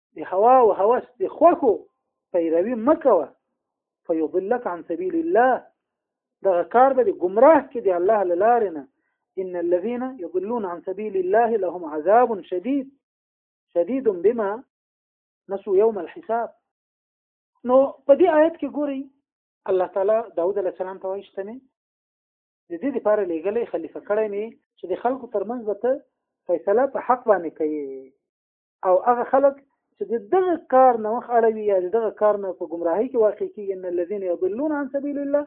د هوا او هوس د خوخو پیروي مکوه فیضلک عن سبیل الله دغه کار به گمراه کې دی الله لاره نه ان الذين يضلون عن سبيل الله لهم عذاب شديد شديد بما نسوا يوم الحساب نو په دې آیت کې ګوري الله تعالی داوود علیه السلام ته وایي چې د دې لپاره لېږلې خلیفہ کړی مې چې د خلکو ترمنځ به ته فیصله په حق باندې کوي او هغه خلک چې د دغه کار نه مخ اړوي یا دغه کار نه په گمراهۍ کې واقع کیږي ان الذين يضلون عن سبيل الله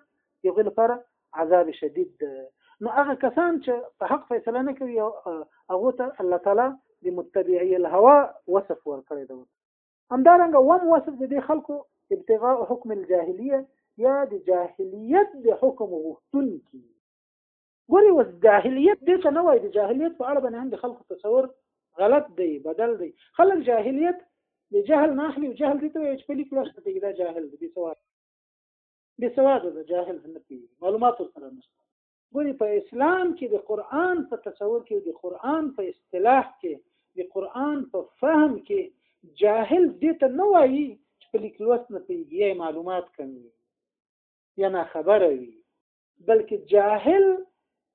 یو لپاره عذاب شدید ده نو هغه کسان چې په حق فیصله نه کوي هغه ته الله تعالی د متبعي الهوا وصف ورکړی دی همدارنګه وم وصف د دې خلکو ابتغاء حکم الجاهلیه یا د جاهلیت د حکم غوښتونکي ګوري وس جاهلیت دې څه نه وای د جاهلیت په اړه باندې هم د خلکو تصور غلط دی بدل دی خلک جاهلیت د جهل نه اخلي او جهل دې ته وایي چې په لیک لوست کې دا جاهل دی سواد بې سواد ده جاهل نه پی معلومات سره نشته ګوري په اسلام کې د قران په تصور کې د قران په اصطلاح کې د قران په فهم کې جاهل دې ته نه وایي چې په لیک لوست نه پیږي معلومات کمی یا نه خبره وي بلکې جاهل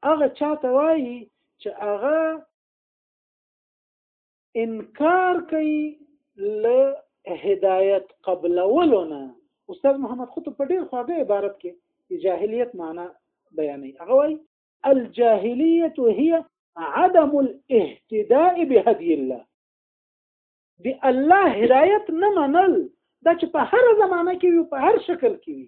هغه چاته وایي چې هغه انکار کوي له هدایت قبلولو نه استاد محمد خطب په ډیر خواږه عبارت کې د جاهلیت معنی بیانوي هغه وایي الجاهلیت هي عدم الاهتداء بهدي الله دی الله هدایت نه منل دا چې په هر زمانه کې وي په هر شکل کې وي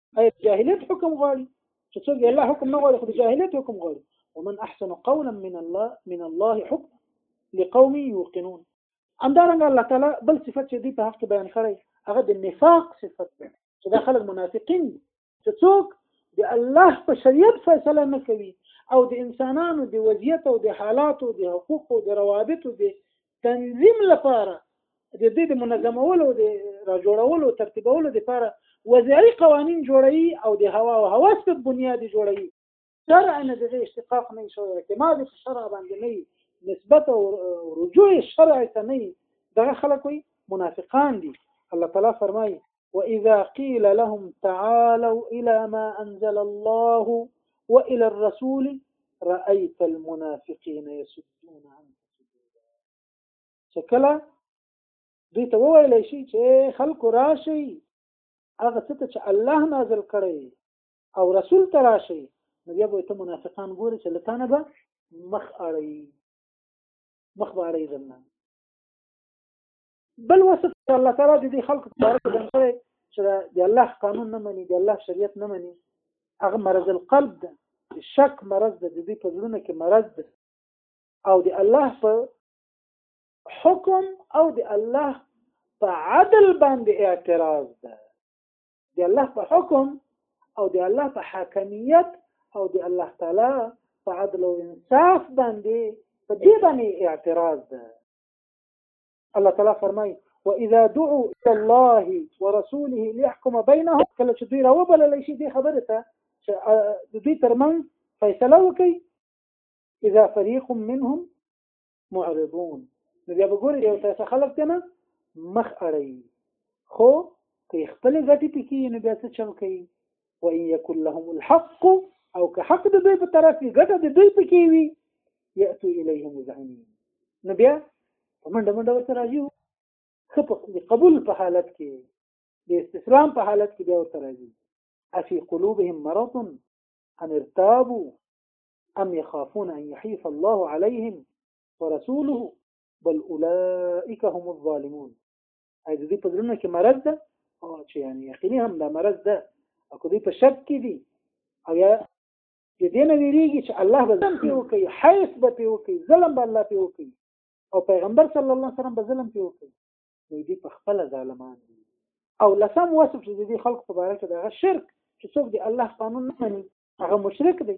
اي جاهليت حكم غالي شو الله حكم ما غالي خذ جاهليت حكم غالي ومن أحسن قولا من الله من الله حكم لقوم يوقنون همدارنګه الله تعالی بل صفت چې دی په حق بیان کړی هغه د نفاق صفت دی چې دا خلک منافقین دي چې څوک د الله په شریعت فیصله نه کوي او د انسانانو د وضعیت او د حالاتو د حقوقو د روابطو د تنظیم لپاره د دې د منظمولو د راجوړولو ترتیبولو لپاره وضعي قوانین جوړوي او د هوا او هوا سب بنیاد جوړوي شرعا د دې اشتقاق نه شو اعتماد په شرع باندې نه نسبت او رجوع شرع ته نه دغه خلک وي منافقان دي الله تعالی فرمایي واذا قيل لهم تعالوا الى ما انزل الله والى الرسول رايت المنافقين يسدون عنك سدودا شکل دوی ته وویل شي چې خلق راشي هغه څه چې الله نازل کړي او رسول ته راشي نو بیا به ته منافقان ګوري چې لتانه به مخ اړي مخ به اړي زمنا بل وصف الله تعالی د دې خلکو په اړه بیان کړی چې د الله قانون نه مني د الله شریعت نه مني هغه مرض القلب ده شک مرض ده د دې په زړونو کې مرض ده او د الله په حکم او د الله په عدل باندې اعتراض ده د الله په حکم او د الله په حاکمیت او د الله تعالی په عدل او انصاف باندې په دې باندې اعتراض ده الله تعالی فرمای واذا دعوا الى الله ورسوله ليحكم بينهم کله چې دوی راوبلل شي دې خبره ته چې دوی ترمن فیصله وکړي اذا فريق منهم معرضون نو بیا وګورئ یو تاسو خلک ته نه مخ اړي خو که خپل غټي پکې نو بیا څه چل کوي وان يكن لهم الحق او که حق د دوی په طرف وي ګټه د دوی پکې وي ياتو اليه مذعنين نو بیا په منډه منډه ورته راځي خو په قبول په حالت کې د استسلام په حالت کې بیا ورته راځي افي قلوبهم مرض ام ارتابوا ام يخافون ان يحيف الله عليهم ورسوله بل اولئك هم الظالمون اې د دوی په زړونو کې مرض ده او چې یعنی یقیني هم دا مرض ده او که دوی په شک کې دي او یا د دې نه ویریږي چې الله به ظلم پې وکړي حیث به پې وکړي ظلم به الله پې وکړي او پیغمبر صلی الله علیه وسلم به ظلم پې وکړي نو دوی په خپل ظالمان دي او لسم وصف چې د دې خلکو په باره کې دغه شرک چې څوک د الله قانون نه مني هغه مشرک دی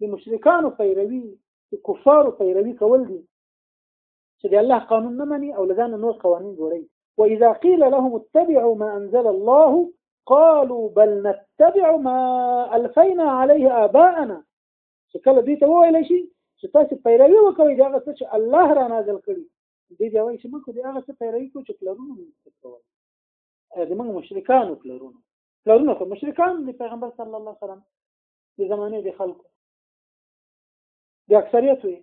د مشرکانو پیروي د کفارو پیروي کول دي چې د الله قانون نه مني او لدان نور قوانين جوړي واذا قيل لهم اتبعوا ما انزل الله قالوا بل نتبع ما الفينا عليه اباءنا چې کله دوی ته وویل شي چې تاسو پیروي وکوي دا څه چې الله را نازل کړي دې دا وایي چې موږ دې هغه څه پیروي کوو چې پلرونو موږ کوي دې موږ مشرکان پلرونو پلرونو خو مشرکان دي پیغمبر صلی الله علیه وسلم د زمانه د خلکو د اکثریت وي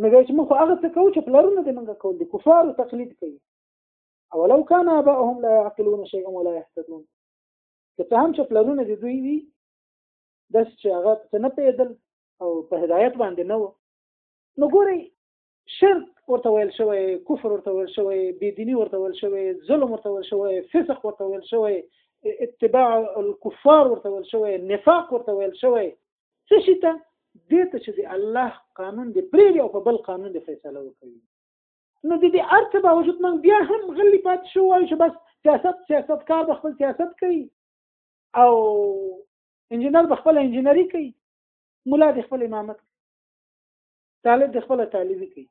نو چې موږ هغه څه کوو چې پلارونه د موږ کول دي کفارو تقلید کوي او لو کان اباهم لا يعقلون شيئا ولا يهتدون که څه هم چې پلارونه د دوی وي داس چې هغه څه نه پیدل او په هدایت باندې نه و نو ګوري شرک ورته ویل شوی کفر ورته ویل شوی بيديني ورته ویل شوی ظلم ورته ویل شوی فسق ورته ویل شوی اتباع الكفار ورته ویل شوی نفاق ورته ویل شوی څه شي ته دې ته چې د الله قانون دې پرېږدي او په بل قانون دې فیصله وکړي نو د دې ارڅ باوجود موږ بیا هم غلي پاتې شو وایو چې بس سیاست سیاست کار به خپل سیاست کوي او انجنیر به خپل انجنیری کوي مولا د خپل امامت طالب د خپل طالبي کوي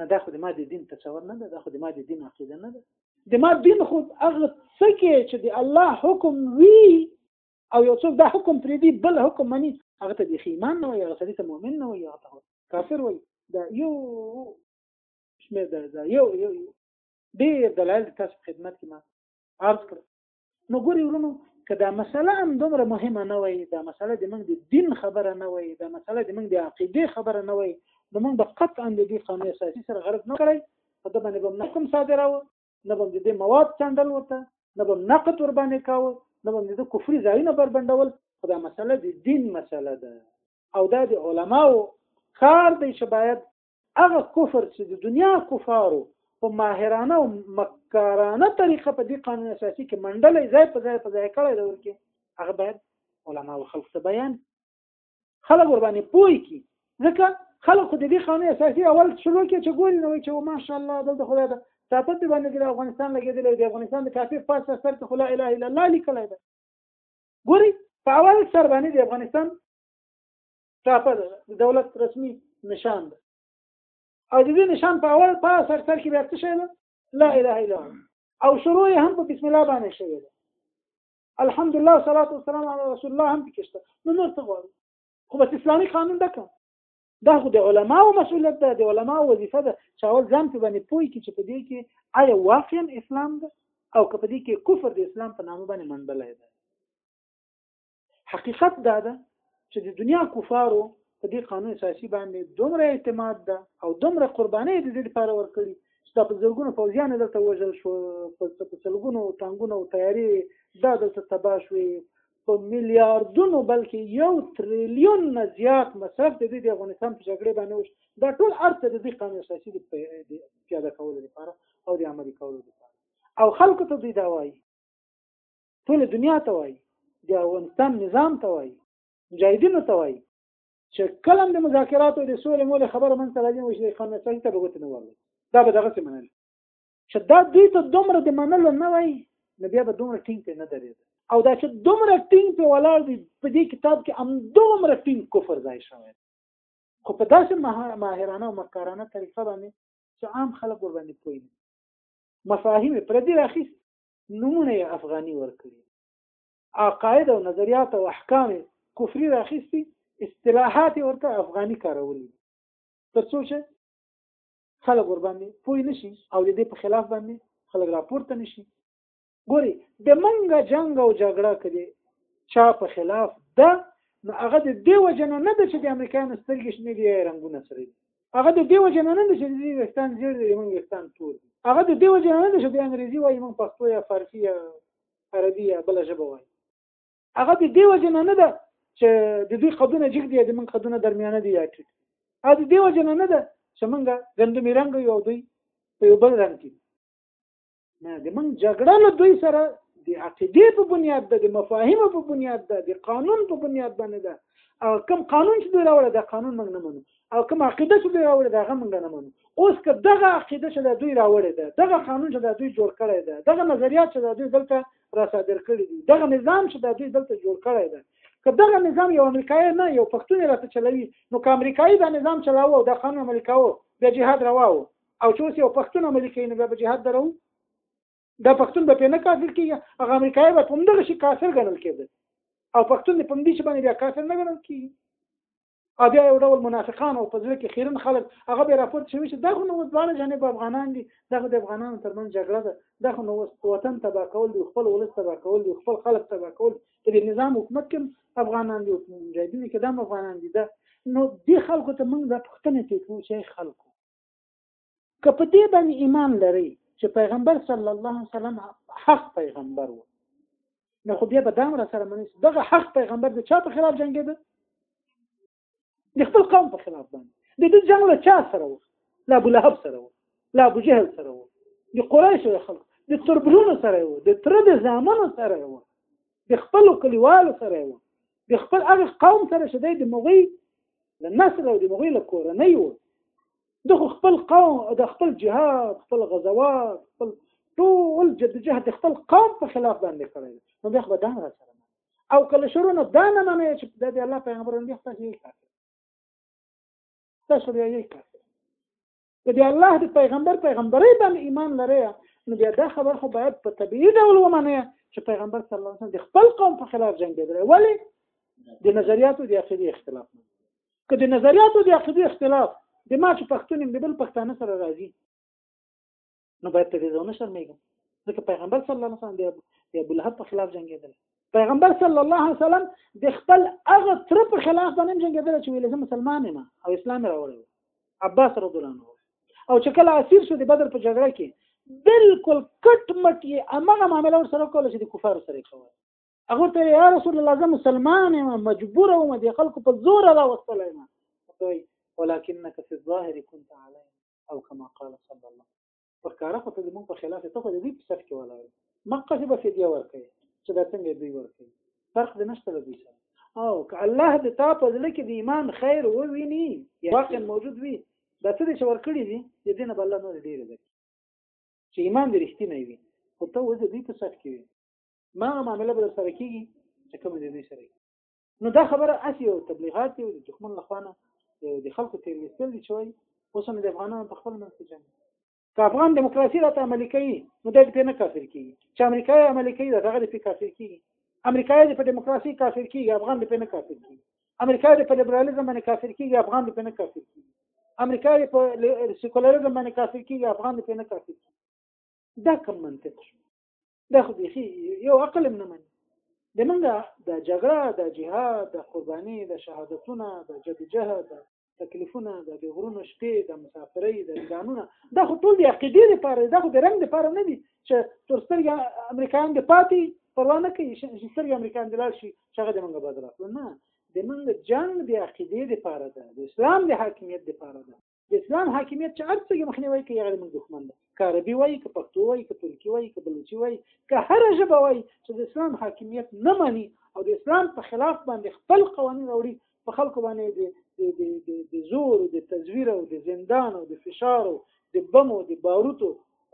نه دا خو د ما د دین تصور نه ده دا خو د ما د دین عقیده نه ده د ما دین خو هغه څه کې چې د الله حکم وی او یو څوک دا حکم پرې دی بل حکم مني هغه ته د ایمان نه وي هغه سړي ته مؤمن نه وي هغه ته کافر وي دا یو شمیر دا یو یو ډیر دلایل تاسو خدمت کې ما عرض کړ نو ګوري ورونو که دا مسله هم دومره مهمه نه وای دا مسله د موږ د دین خبره نه وای دا مسله د موږ د عقیده خبره نه وای نو موږ به قطعا د دې قانون اساسي سره غرض نه کړی په دې باندې به نه کوم صادراوه نه به د دې مواد څنډل وته نه به نقد ور باندې کاوه نه به د کفري ځایونه بربندول خو دا مسله د دین مسله ده او دا د علماو کار دی چې باید هغه کفر چې د دنیا کفارو په ماهرانه او مکارانه طریقه په دې قانون اساسي کې منډلې ځای په ځای په ځای کړی دی ورکه هغه باید علما او خلق ته بیان خلک ور باندې پوي کی ځکه خلک خو د دې قانون اساسي اول شروع کې چې ګوري نو چې ماشاءالله د خدای ته تاپت باندې د افغانستان لګیدل دی افغانستان د کافي پاسه سر ته لا اله الا الله لیکل دی ګوري په اول سر باندې د افغانستان ټاپه ده د دولت رسمي نشان ده او د دې نشان په اول په سر سر کې بیا څه شی ده لا اله الا الله او شروع یې هم په بسم الله باندې شوی ده الحمدلله والصلاه والسلام علی رسول الله هم پکې شته نو نور څه غواړو خو بس اسلامي قانون ده کوم دا خو د علماو مسؤلیت ده د علماو وظیفه ده چې اول ځان په باندې پوي کې چې په دې کې آیا واقعا اسلام ده او که په دې کې کفر د اسلام په نامه باندې منډلای ده حقیقت دا ده چې د دنیا کفارو په دې قانون اساسي باندې دومره اعتماد ده او دومره قرباني د دې لپاره ورکړي چې دا په زرګونو فوجیان دلته وژل شو په سلګونو ټانګونو او تیارې دا دلته تباه شوې په میلیارډونو بلکې یو تریلیون نه زیات مصرف د دې د افغانستان په جګړه باندې وش دا ټول ارته د دې قانون اساسي د پیاده کولو لپاره او د عملي کولو لپاره او خلکو ته دوی دا وایي ټول دنیا ته وایي د افغانستان نظام ته وایي مجاهدینو ته وایي چې کلم د مذاکراتو د سولې مولې خبره من سره دي چې خان نصر ته بغوت نه وایي دا به دغه څه منل چې دا دوی ته دومره د منلو نه وایي نو بیا به دومره ټینګ پې نه درېد او دا چې دومره ټینګ پې ولاړ دي په دې کتاب کې هم دومره ټینګ کفر ځای شوی خو په داسې ماهرانه او مکارانه طریقه باندې چې عام خلک ورباندې پوه نه مفاهیم پر دې راخیست نومونه یې افغاني ورکړي عقاید او نظریات او احکام کفري راخیستي اصطلاحات ورته افغاني کارولي ترڅو چې خلک ور باندې پوه نشي او د دې په خلاف باندې خلک راپورته نشي ګوري د منګه جنگ او جګړه کړي چا په خلاف ده نو هغه د دې وجنه نه ده چې د امریکایانو سترګې شنې دي رنگونه سره دي هغه د دې وجه نه نه چې د ویستان زیړ دی موږ ویستان تور دی هغه د دې وجه نه نه چې د انګریزي وایي موږ پښتو یا فارسي یا عربي یا بل ژبه وایي هغه د دې وجه نه نه ده چې د دوی قدونه جګ دي د موږ قدونه درمیانه دي یا ټیټ هغه د دې وجه نه نه ده چې موږ ګندمي رنګ یو دوی په یو بل رنګ کې نه د موږ جګړه له دوی سره د عقیده په بنیاد ده د مفاهیم په بنیاد ده د قانون په بنیاد باندې ده او کوم قانون چې دوی راوړل دا قانون موږ نه منو او کوم عقیده چې دوی راوړل دا هغه موږ نه منو اوس که دغه عقیده چې دوی راوړل ده دغه قانون چې دوی جوړ کړی ده دغه نظریات چې دوی دلته را صادر کړی دي دغه نظام چې دوی دلته جوړ کړی ده که دغه نظام یو امریکایي نه یو پښتون راته چلوي نو که امریکایي دا نظام چلاوه او دا قانون عملي کاوه بیا جهاد رواو او چې اوس یو پښتون عملي کوي نو بیا به جهاد درو دا پښتون به نه کافر کیږي هغه امریکایي به هم دغه شي کافر ګڼل کېده او پښتون په دې چې باندې بیا کافر نه ګڼل کیږي او بیا یو ډول منافقان او په ځل کې خیرن خلک هغه به راپورت شوی چې دغه نو ځوانه جانب افغانان دي دغه د افغانانو ترمن جګړه ده دغه نو وطن تبا کول دي خپل ولس تبا کول دي خپل خلک تبا کول دي د نظام حکومت کې افغانان دي مجاهدین کې دم افغانان دي دا نو دې خلکو ته موږ د پښتنې ته کوو چې خلکو که په دې باندې ایمان لري چې پیغمبر صلی الله علیه وسلم حق پیغمبر و نو خو بیا به دا مر سره منی دغه حق پیغمبر د چا په خلاف جنگیده د خپل قوم په خلاف باندې د دې جنگ له چا سره و لا ابو لهب سره و لا ابو جهل سره و د قریشو خلک د تربرونو سره و د تر د زامنو سره و د خپل کلیوالو سره و د خپل هغه قوم سره چې دی د مغوی له نسل او د مغوی له کورنۍ و د خپل قوم د خپل جهاد خپل غزوات خپل ټول جدوجهد د خپل قوم په خلاف باندې کړی نو بیا خو به دا نه سره او کله شروع نه دا نه منې چې د الله پیغمبر باندې تاسو یې کار تاسو یې کار که د الله د پیغمبر پیغمبرۍ باندې ایمان لرئ نو بیا دا خبر خو باید په طبیعي ډول ومنئ چې پیغمبر صلی الله علیه وسلم د خپل قوم په خلاف جنګېدلی ولې د نظریاتو د عقیدې اختلاف نه که د نظریاتو د عقیدې اختلاف د ما چې پښتون یم د بل پښتانه سره راځي نو باید په دې ځونه شرمېږم ځکه پیغمبر صلی الله علیه وسلم د ابو لهب په خلاف جنگېدل پیغمبر صلی الله علیه وسلم د خپل هغه تر په خلاف باندې جنگېدل چې ویل زه مسلمان یم او اسلام راوړی عباس رضی الله عنه او چې کله اسیر شو د بدر په جګړه کې بالکل کټ مټ یې امغه معاملې ور سره کول چې د کفار سره کوي هغه ته یا رسول الله زه مسلمان یم مجبور وم د خلکو په زور را وستل یم ولكنك في الظاهر كنت علي او کما قال صلی الله په کاره خو ته زموږ په خلاف ته خو د دوی په صف کې ولاړ مکه چې به فدیه ورکړي چې دا څنګه دوی ورکړي فرق دې نشته له دوی سره او که الله د تا په زړه کې د ایمان خیر وویني واقعا موجود وي دا څه دې چې ورکړي دي د دې نه به الله نور ډېر دی چې ایمان دې رښتینی وي خو ته اوس د دوی په صف کې وي ما معامله به در سره کېږي چې کوم دې دوی سره نو دا خبره اسی او تبلیغات دی د دښمن لخوانه د خلکو تیر وستل دي چې وای اوس هم د افغانانو په خپل منځ کې جنګ که افغان دیموکراسي راته عملي کوي نو دا دې نه کافر کیږي چې امریکا یې عملي کوي دا هغه دې کافر کیږي امریکا دې په دیموکراسي کافر کیږي افغان دې نه کافر کیږي امریکا دې په لیبرالیزم باندې کافر کیږي افغان دې نه کافر کیږي امریکا دې په سیکولریزم باندې کافر کیږي افغان دې نه کافر کیږي دا کوم منطق شو دا خو بيخي یو عقل هم نه مني د موږ د جګړه د جهاد د قرباني د شهادتونه د جدوجهد د تکلیفونه د غرونو شپې د مسافرۍ د ځانونه دا خو ټول د عقیدې لپاره دا خو د رنګ لپاره نه دي چې تر سترګې امریکایان د پاتې پروا نه کوي چې سترګې امریکایان د لاړ شي چې هغه د موږ بدل کړو نه د موږ جنگ د عقیدې لپاره ده د اسلام د حاکمیت لپاره ده د اسلام حاکمیت چې هر څه یې مخنیوي کوي هغه موږ دښمن ده که عربي وایي که پښتو وایي که ترکي وایي که بلوچي وایي که هره ژبه وایي چې د اسلام حاکمیت نه مني او د اسلام په خلاف باندې خپل قوانین راوړي په خلکو باندې د زور او د تزویر او د زندان او د فشار او د بم او د باروتو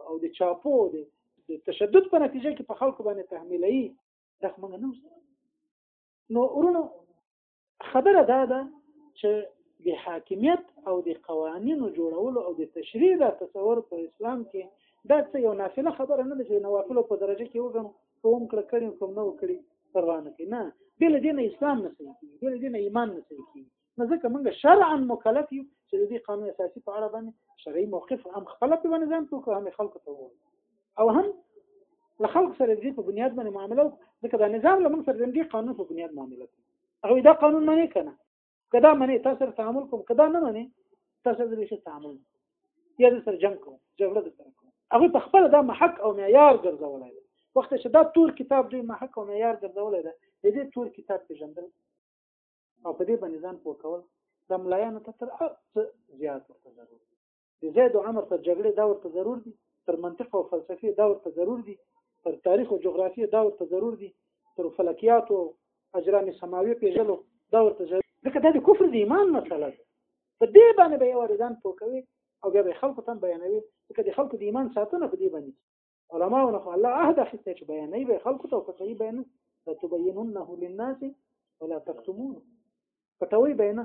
او د چاپو او د تشدد په نتیجه کې په خلکو باندې تحمیلوي دا خو موږ نه نو ورونو خبره دا ده چې د حاکمیت او د قوانینو جوړولو او د تشریع دا تصور په اسلام کې دا څه یو نافله خبره نه ده چې نوافلو په درجه کې وګڼو کوم کړه کړي کوم نه وکړي پروا نه کوي نه بل دین اسلام نه صحیح کیږي بل دین ایمان نه صحیح کیږي نو ځکه موږ شرعا مکلف یو چې د دې قانون اساسي په اړه باندې شرعي موقف هم خپل په نظام ته کوم خلکو ته وایي او هم له خلق سره دې په بنیاد باندې معامله ځکه دا نظام له موږ سره دې قانون په بنیاد معامله کوي هغه دا قانون معنی کنه کدا معنی تاسو سره تعامل کوم کدا نه معنی تاسو سره دې تعامل یا دې سره جنگ کوم جګړه دې سره کوم هغه په خپل دا محک او معیار ګرځولای دی وخت چې دا تور کتاب دې محک او معیار ګرځولای دی دې تور کتاب په جندل او په دې باندې ځان پوه کول د ملایانو ته تر څه زیات ورته ضروري د زید او عمر تر جګړې دا ورته ضرور دي تر منطق او فلسفې دا ورته ضرور دي تر تاریخ او جغرافیې دا ورته ضرور دي تر فلکیات او اجرام سماوي پیژلو دا ورته ضرور ځکه دا د کفر د ایمان مسله ده په دې باندې به یو ځان پوکوي او بیا به خلکو ته بیانوي ځکه د خلکو د ایمان ساتنه په دې باندې علما او نه الله عهد اخیسته چې بیانوي به خلکو ته او په صحیح بیان تبیننه للناس ولا تکتمونه پټوي بیانه